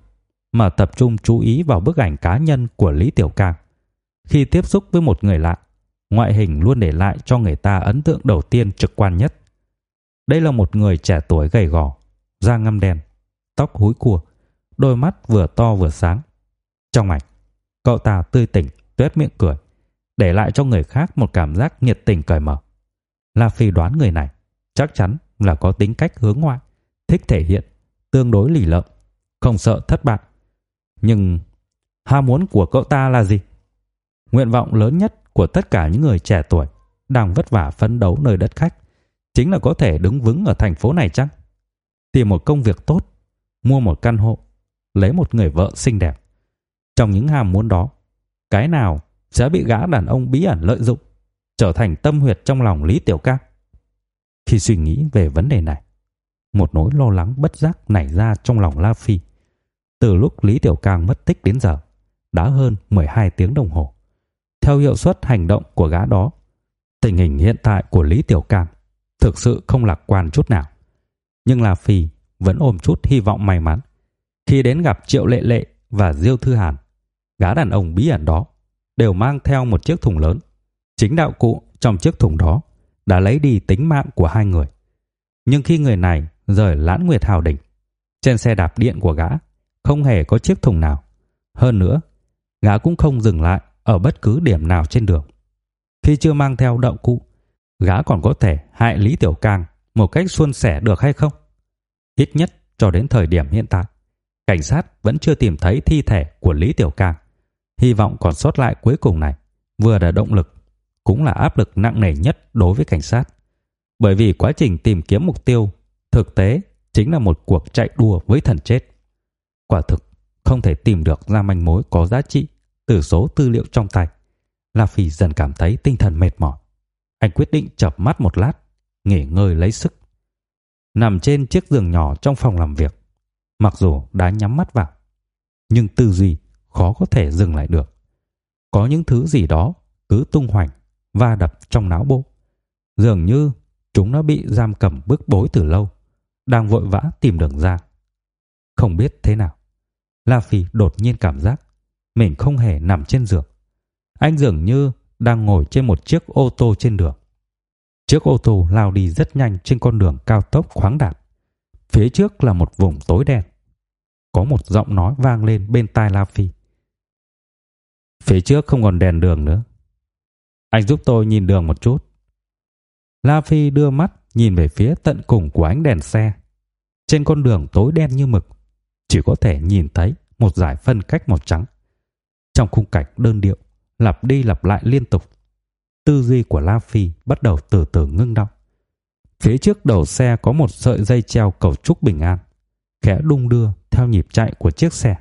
mà tập trung chú ý vào bức ảnh cá nhân của Lý Tiểu Cang. Khi tiếp xúc với một người lạ, ngoại hình luôn để lại cho người ta ấn tượng đầu tiên trực quan nhất. Đây là một người trẻ tuổi gầy gò, da ngăm đen, tóc húi cua, đôi mắt vừa to vừa sáng. Trong ảnh, cậu ta tươi tỉnh, tuét miệng cười, để lại cho người khác một cảm giác nhiệt tình cởi mở. La Phi đoán người này chắc chắn là có tính cách hướng ngoại, thích thể hiện, tương đối lì lợm, không sợ thất bại. Nhưng ham muốn của cậu ta là gì? Nguyện vọng lớn nhất của tất cả những người trẻ tuổi đang vất vả phấn đấu nơi đất khách chính là có thể đứng vững ở thành phố này chăng? Tìm một công việc tốt, mua một căn hộ, lấy một người vợ xinh đẹp. Trong những ham muốn đó, cái nào sẽ bị gã đàn ông bí ẩn lợi dụng, trở thành tâm huyệt trong lòng Lý Tiểu Ca? Khi suy nghĩ về vấn đề này, một nỗi lo lắng bất giác nảy ra trong lòng La Phi. Từ lúc Lý Tiểu Cang mất tích đến giờ, đã hơn 12 tiếng đồng hồ. Theo hiệu suất hành động của gã đó, tình hình hiện tại của Lý Tiểu Cang thực sự không lạc quan chút nào. Nhưng La Phi vẫn ôm chút hy vọng may mắn. Khi đến gặp Triệu Lệ Lệ và Diêu Thư Hàn, gã đàn ông bí ẩn đó đều mang theo một chiếc thùng lớn. Chính đạo cụ trong chiếc thùng đó đã lấy đi tính mạng của hai người. Nhưng khi người này rời Lãn Nguyệt Hào đỉnh, trên xe đạp điện của gã không hề có chiếc thùng nào. Hơn nữa, gã cũng không dừng lại ở bất cứ điểm nào trên đường. Khi chưa mang theo đậu cụ, gã còn có thể hại Lý Tiểu Cang một cách suôn sẻ được hay không? Ít nhất cho đến thời điểm hiện tại, cảnh sát vẫn chưa tìm thấy thi thể của Lý Tiểu Cang. Hy vọng còn sót lại cuối cùng này vừa là động lực, cũng là áp lực nặng nề nhất đối với cảnh sát. Bởi vì quá trình tìm kiếm mục tiêu thực tế chính là một cuộc chạy đua với thần chết. Quả thực không thể tìm được ra manh mối có giá trị từ số tư liệu trong tay. La Phi dần cảm thấy tinh thần mệt mỏi. Anh quyết định chợp mắt một lát, nghỉ ngơi lấy sức. Nằm trên chiếc giường nhỏ trong phòng làm việc, mặc dù đã nhắm mắt vào, nhưng tư duy khó có thể dừng lại được. Có những thứ gì đó cứ tung hoành, va đập trong não bộ. Dường như chúng nó bị giam cầm bức bối từ lâu, đang vội vã tìm đường ra. Không biết thế nào, La Phi đột nhiên cảm giác mình không hề nằm trên giường. Anh dường như đang ngồi trên một chiếc ô tô trên đường. Chiếc ô tô lao đi rất nhanh trên con đường cao tốc khoáng đạt. Phía trước là một vùng tối đen. Có một giọng nói vang lên bên tai La Phi. Phía trước không còn đèn đường nữa. Anh giúp tôi nhìn đường một chút. La Phi đưa mắt nhìn về phía tận cùng của ánh đèn xe. Trên con đường tối đen như mực, chỉ có thể nhìn thấy một dải phân cách màu trắng. Trong khung cảnh đơn điệu, lặp đi lặp lại liên tục, tư duy của La Phi bắt đầu từ từ ngưng đọng. Phía trước đầu xe có một sợi dây treo cầu trúc bình an, khẽ đung đưa theo nhịp chạy của chiếc xe.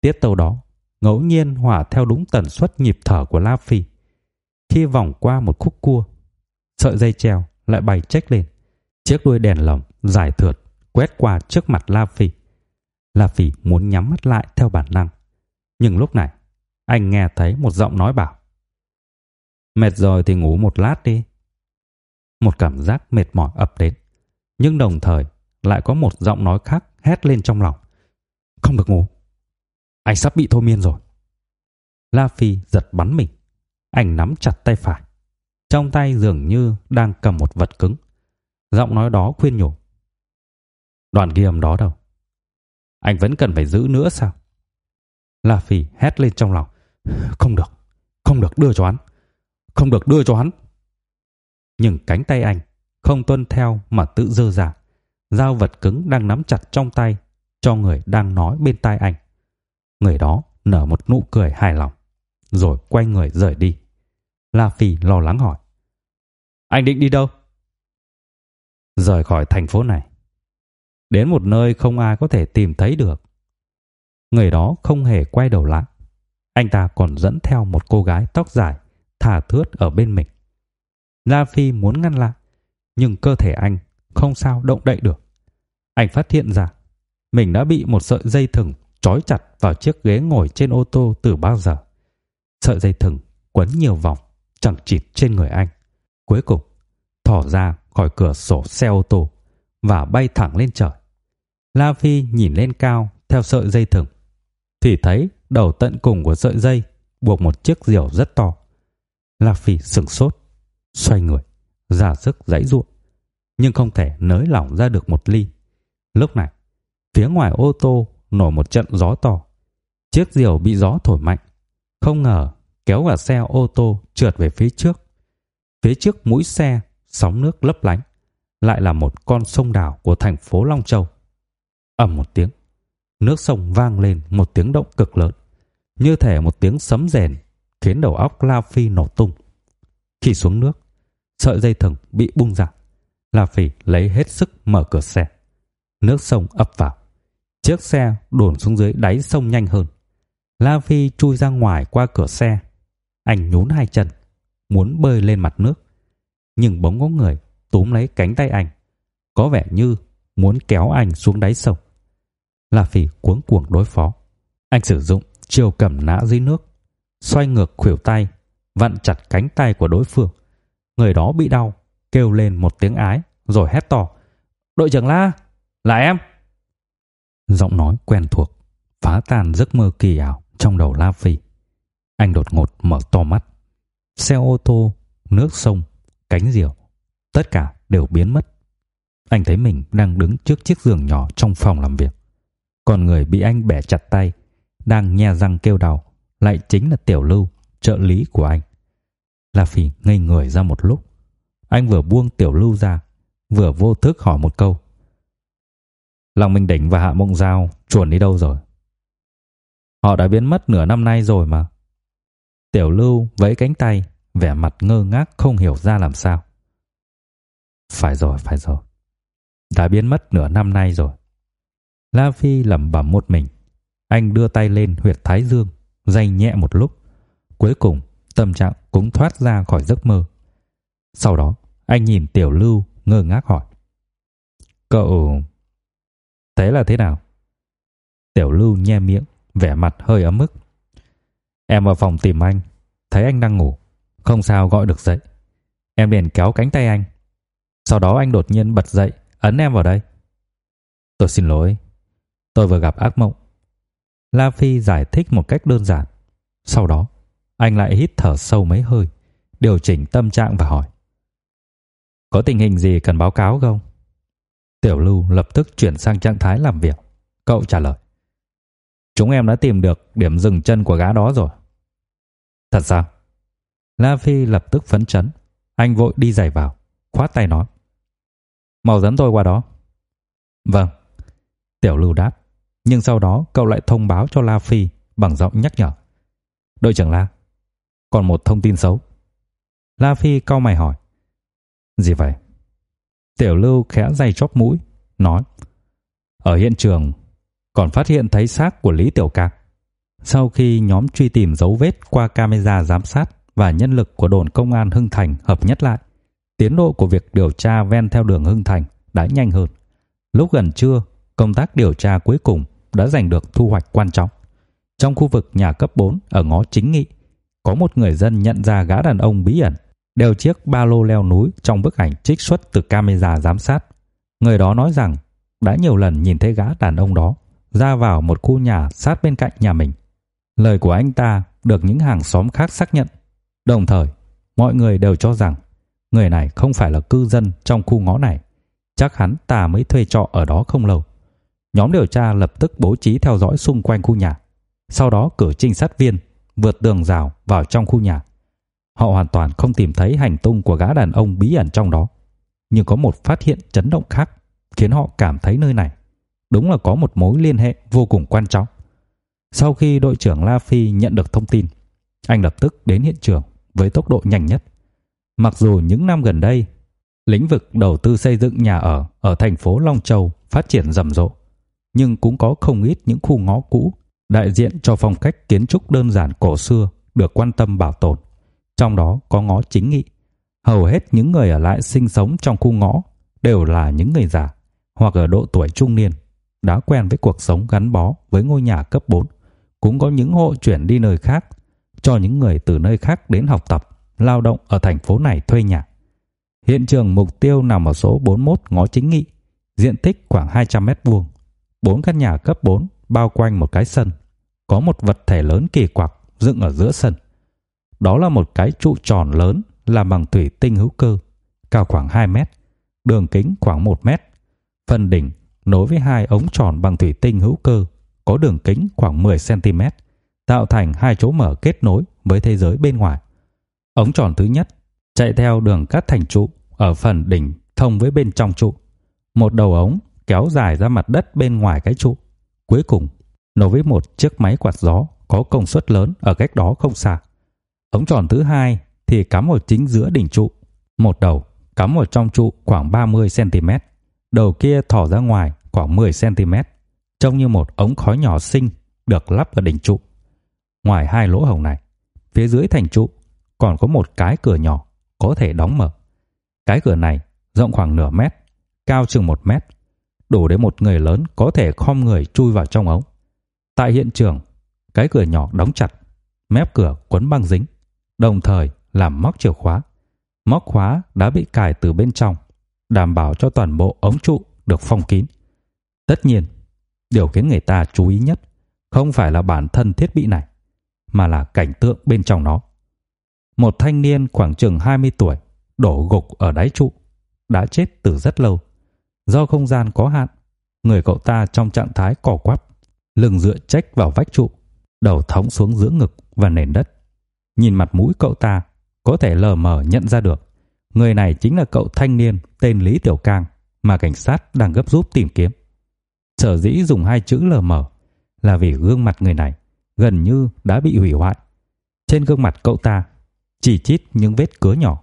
Tiết tàu đó ngẫu nhiên hòa theo đúng tần suất nhịp thở của La Phi. Khi vòng qua một khúc cua, sợi dây treo lại bay chếch lên. Chiếc đuôi đèn lồng dài thượt quét qua trước mặt La Phi. La Phi muốn nhắm mắt lại theo bản năng. Nhưng lúc này, anh nghe thấy một giọng nói bảo. Mệt rồi thì ngủ một lát đi. Một cảm giác mệt mỏi ập đến. Nhưng đồng thời lại có một giọng nói khác hét lên trong lòng. Không được ngủ. Anh sắp bị thôi miên rồi. La Phi giật bắn mình. Anh nắm chặt tay phải. Trong tay dường như đang cầm một vật cứng. Giọng nói đó khuyên nhủ. Đoàn ghi âm đó đâu? Anh vẫn cần phải giữ nữa sao? La Phi hét lên trong lòng. Không được, không được đưa cho hắn. Không được đưa cho hắn. Nhưng cánh tay anh không tuân theo mà tự dơ ra. Dao vật cứng đang nắm chặt trong tay cho người đang nói bên tai anh. Người đó nở một nụ cười hài lòng, rồi quay người rời đi. La Phi lo lắng hỏi. Anh định đi đâu? Rời khỏi thành phố này. Đến một nơi không ai có thể tìm thấy được. Người đó không hề quay đầu lại. Anh ta còn dẫn theo một cô gái tóc dài, thả thướt ở bên mình. La Phi muốn ngăn lại, nhưng cơ thể anh không sao động đậy được. Anh phát hiện ra mình đã bị một sợi dây thừng trói chặt vào chiếc ghế ngồi trên ô tô từ bao giờ. Sợi dây thừng quấn nhiều vòng, chẳng chịt trên người anh. Cuối cùng, thỏ ra khỏi cửa sổ xe ô tô và bay thẳng lên trời. La Phi nhìn lên cao theo sợi dây thừng, thì thấy đầu tận cùng của sợi dây buộc một chiếc diều rất to. La Phi sững sốt, xoay người, ra sức giãy giụa, nhưng không thể nới lỏng ra được một ly. Lúc này, phía ngoài ô tô nổi một trận gió to. Chiếc diều bị gió thổi mạnh, không ngờ kéo cả xe ô tô trượt về phía trước. Phía trước mũi xe, sóng nước lấp lánh, lại là một con sông đảo của thành phố Long Châu ầm một tiếng, nước sông vang lên một tiếng động cực lớn, như thể một tiếng sấm rền, khiến đầu óc La Phi nổ tung. Khi xuống nước, sợi dây thừng bị bung ra. La Phi lấy hết sức mở cửa xe. Nước sông ập vào. Chiếc xe đổn xuống dưới đáy sông nhanh hơn. La Phi chui ra ngoài qua cửa xe. Anh nhún hai chân, muốn bơi lên mặt nước. Nhưng bóng có người túm lấy cánh tay anh. Có vẻ như muốn kéo anh xuống đáy sông. La Phi cuống cuồng đối phó. Anh sử dụng chiều cầm nã dưới nước, xoay ngược khuỷu tay, vặn chặt cánh tay của đối phương. Người đó bị đau, kêu lên một tiếng ái rồi hét to: "Đội trưởng La, là em!" Giọng nói quen thuộc phá tan giấc mơ kỳ ảo trong đầu La Phi. Anh đột ngột mở to mắt. Xe ô tô, nước sông, cánh diều, tất cả đều biến mất. Anh thấy mình đang đứng trước chiếc giường nhỏ trong phòng làm việc. Còn người bị anh bẻ chặt tay, đang nhe răng kêu đau, lại chính là Tiểu Lưu, trợ lý của anh. La Phi ngây người ra một lúc. Anh vừa buông Tiểu Lưu ra, vừa vô thức hỏi một câu. Lòng Minh Đỉnh và Hạ Mộng Giao chuồn đi đâu rồi? Họ đã biến mất nửa năm nay rồi mà. Tiểu Lưu vẫy cánh tay, vẻ mặt ngơ ngác không hiểu ra làm sao. Phải rồi, phải rồi. Đã biến mất nửa năm nay rồi. La Phi lẩm bẩm một mình. Anh đưa tay lên huyệt thái dương, day nhẹ một lúc. Cuối cùng, tâm trạng cũng thoát ra khỏi giấc mơ. Sau đó, anh nhìn Tiểu Lưu ngơ ngác hỏi. Cậu Thế là thế nào? Tiểu Lưu nhe miệng, vẻ mặt hơi ấm ức. Em vào phòng tìm anh, thấy anh đang ngủ, không sao gọi được dậy. Em liền kéo cánh tay anh. Sau đó anh đột nhiên bật dậy, ấn em vào đây. Tôi xin lỗi, tôi vừa gặp ác mộng. La Phi giải thích một cách đơn giản. Sau đó, anh lại hít thở sâu mấy hơi, điều chỉnh tâm trạng và hỏi: "Có tình hình gì cần báo cáo không?" Tiểu Lưu lập tức chuyển sang trạng thái làm việc. Cậu trả lời. Chúng em đã tìm được điểm dừng chân của gã đó rồi. Thật sao? La Phi lập tức phấn chấn. Anh vội đi giày vào, khoát tay nói. Mau dẫn tôi qua đó. Vâng. Tiểu Lưu đáp. Nhưng sau đó cậu lại thông báo cho La Phi bằng giọng nhắc nhở. Đội trưởng La, còn một thông tin xấu. La Phi cau mày hỏi. Gì vậy? Tiểu Lưu khẽ day chóp mũi, nói: "Ở hiện trường còn phát hiện thấy xác của Lý Tiểu Cạc. Sau khi nhóm truy tìm dấu vết qua camera giám sát và nhân lực của đồn công an Hưng Thành hợp nhất lại, tiến độ của việc điều tra ven theo đường Hưng Thành đã nhanh hơn. Lúc gần trưa, công tác điều tra cuối cùng đã giành được thu hoạch quan trọng. Trong khu vực nhà cấp 4 ở ngõ chính nghị, có một người dân nhận ra gã đàn ông bí ẩn đeo chiếc ba lô leo núi trong bức ảnh trích xuất từ camera giám sát. Người đó nói rằng đã nhiều lần nhìn thấy gã đàn ông đó ra vào một khu nhà sát bên cạnh nhà mình. Lời của anh ta được những hàng xóm khác xác nhận. Đồng thời, mọi người đều cho rằng người này không phải là cư dân trong khu ngõ này. Chắc hắn ta mới thuê trọ ở đó không lâu. Nhóm điều tra lập tức bố trí theo dõi xung quanh khu nhà. Sau đó cử trinh sát viên vượt tường rào vào trong khu nhà. Họ hoàn toàn không tìm thấy hành tung của gã đàn ông bí ẩn trong đó. Nhưng có một phát hiện chấn động khác khiến họ cảm thấy nơi này đúng là có một mối liên hệ vô cùng quan trọng. Sau khi đội trưởng La Phi nhận được thông tin, anh lập tức đến hiện trường với tốc độ nhanh nhất. Mặc dù những năm gần đây, lĩnh vực đầu tư xây dựng nhà ở ở thành phố Long Châu phát triển rầm rộ, nhưng cũng có không ít những khu ngõ cũ đại diện cho phong cách kiến trúc đơn giản cổ xưa được quan tâm bảo tồn trong đó có ngõ chính nghị. Hầu hết những người ở lại sinh sống trong khu ngõ đều là những người già hoặc ở độ tuổi trung niên, đã quen với cuộc sống gắn bó với ngôi nhà cấp 4. Cũng có những hộ chuyển đi nơi khác cho những người từ nơi khác đến học tập, lao động ở thành phố này thuê nhà. Hiện trường mục tiêu nằm ở số 41 ngõ chính nghị, diện tích khoảng 200 mét vuông. Bốn căn nhà cấp 4 bao quanh một cái sân. Có một vật thể lớn kỳ quặc dựng ở giữa sân. Đó là một cái trụ tròn lớn làm bằng thủy tinh hữu cơ, cao khoảng 2 mét, đường kính khoảng 1 mét. Phần đỉnh nối với hai ống tròn bằng thủy tinh hữu cơ có đường kính khoảng 10 cm, tạo thành hai chỗ mở kết nối với thế giới bên ngoài. Ống tròn thứ nhất chạy theo đường cắt thành trụ ở phần đỉnh thông với bên trong trụ. Một đầu ống kéo dài ra mặt đất bên ngoài cái trụ. Cuối cùng, nối với một chiếc máy quạt gió có công suất lớn ở cách đó không xa. Ống tròn thứ hai thì cắm ở chính giữa đỉnh trụ. Một đầu cắm ở trong trụ khoảng 30 cm, đầu kia thò ra ngoài khoảng 10 cm, trông như một ống khói nhỏ xinh được lắp ở đỉnh trụ. Ngoài hai lỗ hổng này, phía dưới thành trụ còn có một cái cửa nhỏ có thể đóng mở. Cái cửa này rộng khoảng nửa mét, cao chừng một mét, đủ để một người lớn có thể khom người chui vào trong ống. Tại hiện trường, cái cửa nhỏ đóng chặt, mép cửa quấn băng dính, đồng thời làm móc chìa khóa. Móc khóa đã bị cài từ bên trong, đảm bảo cho toàn bộ ống trụ được phong kín. Tất nhiên, điều khiến người ta chú ý nhất không phải là bản thân thiết bị này, mà là cảnh tượng bên trong nó. Một thanh niên khoảng chừng 20 tuổi đổ gục ở đáy trụ, đã chết từ rất lâu. Do không gian có hạn, người cậu ta trong trạng thái cỏ quắp, lưng dựa trách vào vách trụ, đầu thõng xuống giữa ngực và nền đất. Nhìn mặt mũi cậu ta, có thể lờ mờ nhận ra được, người này chính là cậu thanh niên tên Lý Tiểu Cang mà cảnh sát đang gấp rút tìm kiếm. Sở dĩ dùng hai chữ lờ mờ là vì gương mặt người này gần như đã bị hủy hoại. Trên gương mặt cậu ta chỉ chít những vết cứa nhỏ,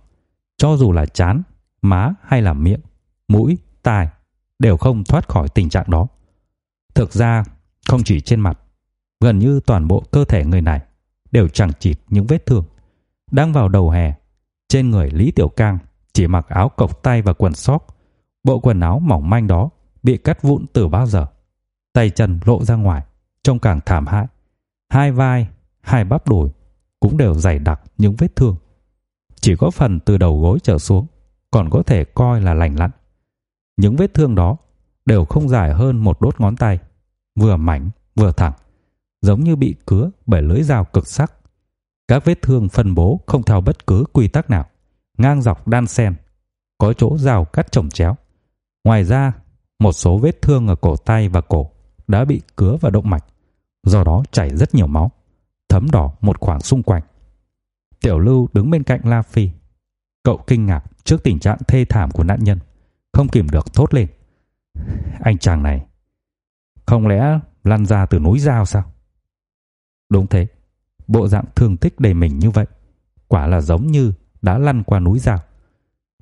cho dù là chán, má hay là miệng, mũi, tai đều không thoát khỏi tình trạng đó. Thực ra, không chỉ trên mặt, gần như toàn bộ cơ thể người này đều chẳng chịt những vết thương. Đang vào đầu hè, trên người Lý Tiểu Cang chỉ mặc áo cộc tay và quần sóc. Bộ quần áo mỏng manh đó bị cắt vụn từ bao giờ. Tay chân lộ ra ngoài, trông càng thảm hại. Hai vai, hai bắp đùi cũng đều dày đặc những vết thương. Chỉ có phần từ đầu gối trở xuống còn có thể coi là lành lặn. Những vết thương đó đều không dài hơn một đốt ngón tay, vừa mảnh vừa thẳng, giống như bị cứa bởi lưỡi dao cực sắc. Các vết thương phân bố không theo bất cứ quy tắc nào, ngang dọc đan xen, có chỗ rào cắt chồng chéo. Ngoài ra, một số vết thương ở cổ tay và cổ đã bị cứa vào động mạch, do đó chảy rất nhiều máu, thấm đỏ một khoảng xung quanh. Tiểu Lưu đứng bên cạnh La Phi. Cậu kinh ngạc trước tình trạng thê thảm của nạn nhân, không kìm được thốt lên. Anh chàng này, không lẽ lăn ra từ núi dao sao? Đúng thế, bộ dạng thương tích đầy mình như vậy, quả là giống như đã lăn qua núi dao.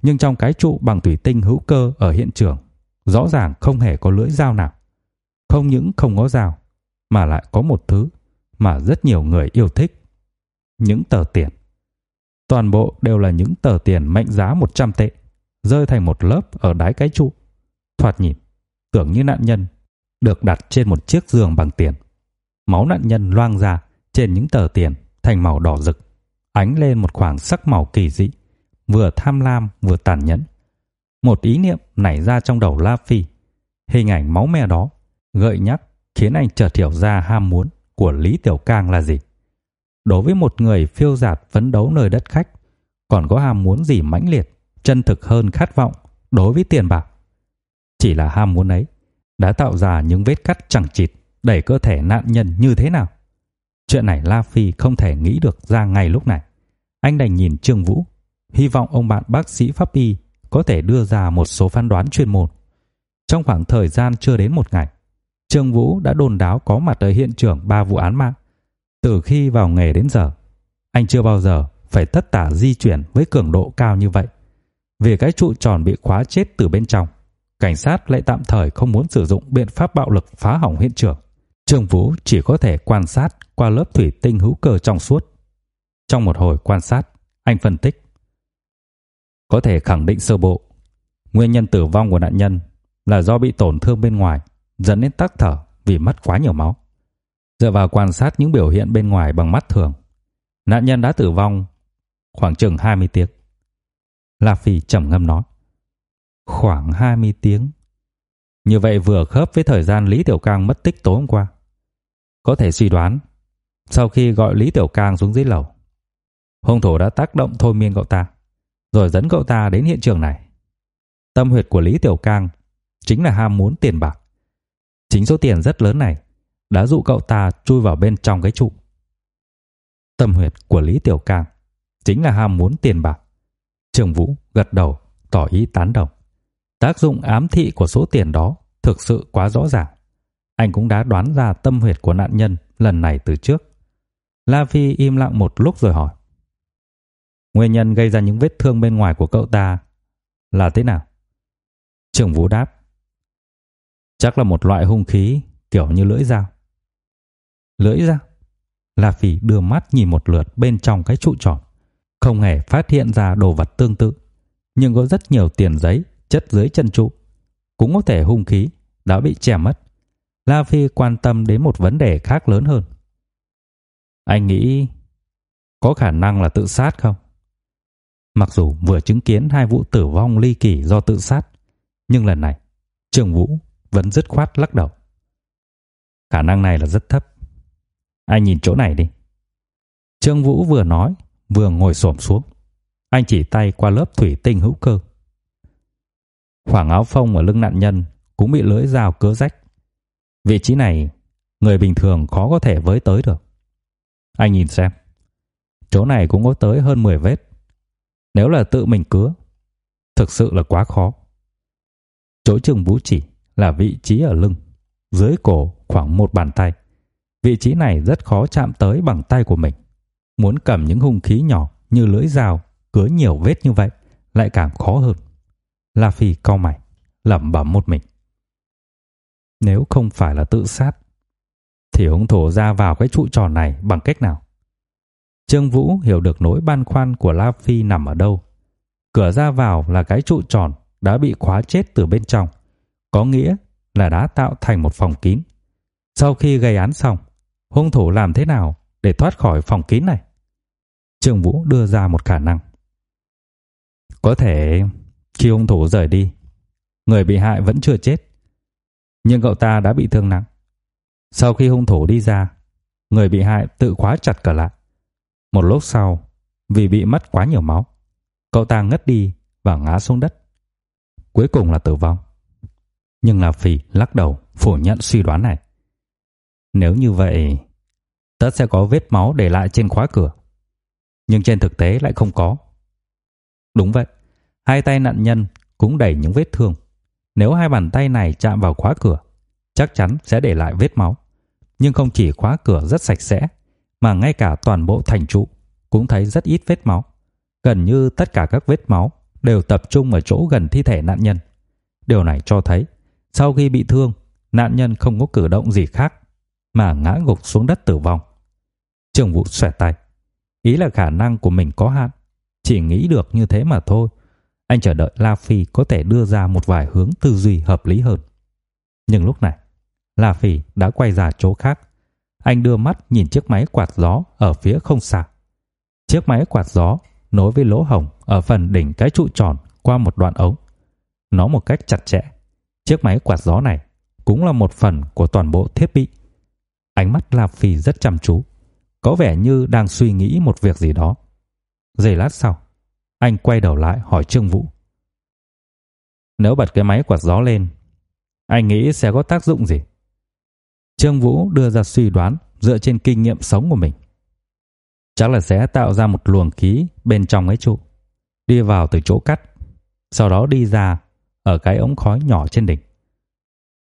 Nhưng trong cái trụ bằng thủy tinh hữu cơ ở hiện trường, rõ ràng không hề có lưỡi dao nào. Không những không có dao, mà lại có một thứ mà rất nhiều người yêu thích. Những tờ tiền. Toàn bộ đều là những tờ tiền mệnh giá 100 tệ, rơi thành một lớp ở đáy cái trụ. Thoạt nhìn, tưởng như nạn nhân được đặt trên một chiếc giường bằng tiền. Máu nạn nhân loang ra trên những tờ tiền thành màu đỏ rực, ánh lên một khoảng sắc màu kỳ dị, vừa tham lam vừa tàn nhẫn. Một ý niệm nảy ra trong đầu La Phi. Hình ảnh máu me đó gợi nhắc khiến anh chợt hiểu ra ham muốn của Lý Tiểu Cang là gì. Đối với một người phiêu dạt phấn đấu nơi đất khách, còn có ham muốn gì mãnh liệt, chân thực hơn khát vọng đối với tiền bạc. Chỉ là ham muốn ấy đã tạo ra những vết cắt chẳng chịt đẩy cơ thể nạn nhân như thế nào. Chuyện này La Phi không thể nghĩ được ra ngay lúc này. Anh đành nhìn Trương Vũ, hy vọng ông bạn bác sĩ pháp y có thể đưa ra một số phán đoán chuyên môn. Trong khoảng thời gian chưa đến một ngày, Trương Vũ đã đồn đáo có mặt ở hiện trường ba vụ án mạng. Từ khi vào nghề đến giờ, anh chưa bao giờ phải tất tả di chuyển với cường độ cao như vậy. Vì cái trụ tròn bị khóa chết từ bên trong, cảnh sát lại tạm thời không muốn sử dụng biện pháp bạo lực phá hỏng hiện trường. Trương Vũ chỉ có thể quan sát qua lớp thủy tinh hữu cơ trong suốt. Trong một hồi quan sát, anh phân tích. Có thể khẳng định sơ bộ, nguyên nhân tử vong của nạn nhân là do bị tổn thương bên ngoài dẫn đến tắc thở vì mất quá nhiều máu. Dựa vào quan sát những biểu hiện bên ngoài bằng mắt thường, nạn nhân đã tử vong khoảng chừng 20 tiếng. La Phi trầm ngâm nói. Khoảng 20 tiếng. Như vậy vừa khớp với thời gian Lý Tiểu Cang mất tích tối hôm qua. Có thể suy đoán, sau khi gọi Lý Tiểu Cang xuống dưới lầu, hung thủ đã tác động thôi miên cậu ta, rồi dẫn cậu ta đến hiện trường này. Tâm huyệt của Lý Tiểu Cang chính là ham muốn tiền bạc. Chính số tiền rất lớn này đã dụ cậu ta chui vào bên trong cái trụ. Tâm huyệt của Lý Tiểu Cang chính là ham muốn tiền bạc. Trường Vũ gật đầu, tỏ ý tán đồng. Tác dụng ám thị của số tiền đó thực sự quá rõ ràng. Anh cũng đã đoán ra tâm huyệt của nạn nhân lần này từ trước. La Phi im lặng một lúc rồi hỏi. Nguyên nhân gây ra những vết thương bên ngoài của cậu ta là thế nào? Trường Vũ đáp. Chắc là một loại hung khí kiểu như lưỡi dao. Lưỡi dao? La Phi đưa mắt nhìn một lượt bên trong cái trụ tròn, không hề phát hiện ra đồ vật tương tự, nhưng có rất nhiều tiền giấy chất dưới chân trụ, cũng có thể hung khí đã bị chẻ mất. La Phi quan tâm đến một vấn đề khác lớn hơn. Anh nghĩ có khả năng là tự sát không? Mặc dù vừa chứng kiến hai vụ tử vong ly kỳ do tự sát, nhưng lần này Trương Vũ vẫn dứt khoát lắc đầu. Khả năng này là rất thấp. Anh nhìn chỗ này đi. Trương Vũ vừa nói, vừa ngồi xổm xuống. Anh chỉ tay qua lớp thủy tinh hữu cơ. Khoảng áo phông ở lưng nạn nhân cũng bị lưỡi dao cứa rách. Vị trí này người bình thường khó có thể với tới được. Anh nhìn xem. Chỗ này cũng có tới hơn 10 vết. Nếu là tự mình cứa, thực sự là quá khó. Chỗ Trương Vũ chỉ là vị trí ở lưng, dưới cổ khoảng một bàn tay. Vị trí này rất khó chạm tới bằng tay của mình. Muốn cầm những hung khí nhỏ như lưỡi dao cứa nhiều vết như vậy lại càng khó hơn. La Phi cau mày, lẩm bẩm một mình. Nếu không phải là tự sát, thì hung thủ ra vào cái trụ tròn này bằng cách nào? Trương Vũ hiểu được nỗi băn khoăn của La Phi nằm ở đâu. Cửa ra vào là cái trụ tròn đã bị khóa chết từ bên trong, có nghĩa là đã tạo thành một phòng kín. Sau khi gây án xong, hung thủ làm thế nào để thoát khỏi phòng kín này? Trương Vũ đưa ra một khả năng. Có thể khi hung thủ rời đi, người bị hại vẫn chưa chết, nhưng cậu ta đã bị thương nặng. Sau khi hung thủ đi ra, người bị hại tự khóa chặt cửa lại. Một lúc sau, vì bị mất quá nhiều máu, cậu ta ngất đi và ngã xuống đất. Cuối cùng là tử vong. Nhưng là Phỉ lắc đầu phủ nhận suy đoán này. Nếu như vậy, tất sẽ có vết máu để lại trên khóa cửa. Nhưng trên thực tế lại không có. Đúng vậy, hai tay nạn nhân cũng đầy những vết thương. Nếu hai bàn tay này chạm vào khóa cửa, chắc chắn sẽ để lại vết máu. Nhưng không chỉ khóa cửa rất sạch sẽ, mà ngay cả toàn bộ thành trụ cũng thấy rất ít vết máu. Gần như tất cả các vết máu đều tập trung ở chỗ gần thi thể nạn nhân. Điều này cho thấy sau khi bị thương, nạn nhân không có cử động gì khác mà ngã gục xuống đất tử vong. Trường Vũ xòe tay. Ý là khả năng của mình có hạn, chỉ nghĩ được như thế mà thôi. Anh chờ đợi La Phi có thể đưa ra một vài hướng tư duy hợp lý hơn. Nhưng lúc này, La Phi đã quay ra chỗ khác. Anh đưa mắt nhìn chiếc máy quạt gió ở phía không xa. Chiếc máy quạt gió nối với lỗ hổng ở phần đỉnh cái trụ tròn qua một đoạn ống. Nó một cách chặt chẽ. Chiếc máy quạt gió này cũng là một phần của toàn bộ thiết bị. Ánh mắt La Phi rất chăm chú, có vẻ như đang suy nghĩ một việc gì đó. Giây lát sau, anh quay đầu lại hỏi Trương Vũ. Nếu bật cái máy quạt gió lên, anh nghĩ sẽ có tác dụng gì? Trương Vũ đưa ra suy đoán dựa trên kinh nghiệm sống của mình. Chắc là sẽ tạo ra một luồng khí bên trong cái trụ, đi vào từ chỗ cắt, sau đó đi ra ở cái ống khói nhỏ trên đỉnh.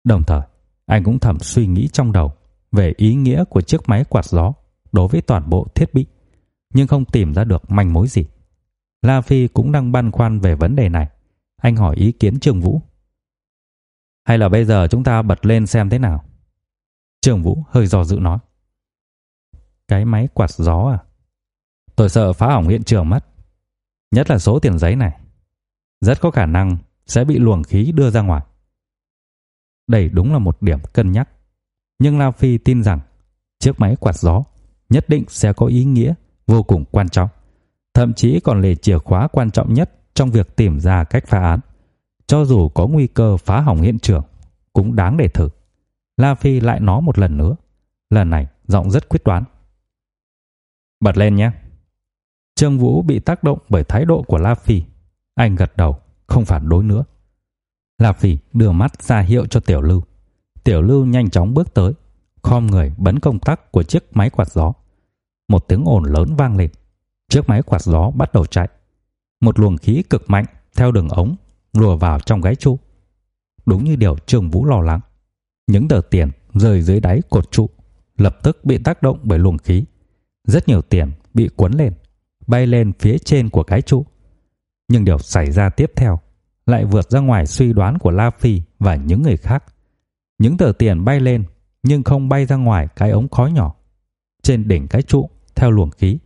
Đồng thời, anh cũng thầm suy nghĩ trong đầu về ý nghĩa của chiếc máy quạt gió đối với toàn bộ thiết bị, nhưng không tìm ra được manh mối gì. La Phi cũng đang băn khoăn về vấn đề này. Anh hỏi ý kiến Trương Vũ. Hay là bây giờ chúng ta bật lên xem thế nào? Trương Vũ hơi dò dự nói. Cái máy quạt gió à? Tôi sợ phá hỏng hiện trường mất. Nhất là số tiền giấy này. rất có khả năng sẽ bị luồng khí đưa ra ngoài. Đây đúng là một điểm cân nhắc, nhưng La Phi tin rằng chiếc máy quạt gió nhất định sẽ có ý nghĩa vô cùng quan trọng, thậm chí còn là chìa khóa quan trọng nhất trong việc tìm ra cách phá án. Cho dù có nguy cơ phá hỏng hiện trường, cũng đáng để thử. La Phi lại nói một lần nữa, lần này giọng rất quyết đoán. Bật lên nhé. Trương Vũ bị tác động bởi thái độ của La Phi. Anh gật đầu, không phản đối nữa. La Phi đưa mắt ra hiệu cho Tiểu Lưu. Tiểu Lưu nhanh chóng bước tới, khom người bấm công tắc của chiếc máy quạt gió. Một tiếng ồn lớn vang lên. Chiếc máy quạt gió bắt đầu chạy. Một luồng khí cực mạnh theo đường ống lùa vào trong gáy trụ. Đúng như điều Trương Vũ lo lắng. Những tờ tiền rơi dưới đáy cột trụ lập tức bị tác động bởi luồng khí. Rất nhiều tiền bị cuốn lên, bay lên phía trên của cái trụ. Nhưng điều xảy ra tiếp theo lại vượt ra ngoài suy đoán của La Phi và những người khác. Những tờ tiền bay lên nhưng không bay ra ngoài cái ống khói nhỏ trên đỉnh cái trụ theo luồng khí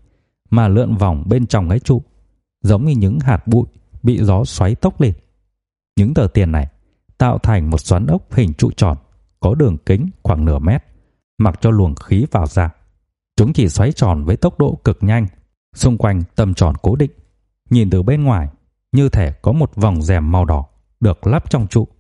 mà lượn vòng bên trong cái trụ, giống như những hạt bụi bị gió xoáy tốc lên. Những tờ tiền này tạo thành một xoắn ốc hình trụ tròn có đường kính khoảng nửa mét, mặc cho luồng khí vào ra. Chúng chỉ xoáy tròn với tốc độ cực nhanh, xung quanh tâm tròn cố định. Nhìn từ bên ngoài, như thể có một vòng rèm màu đỏ được lắp trong trụ,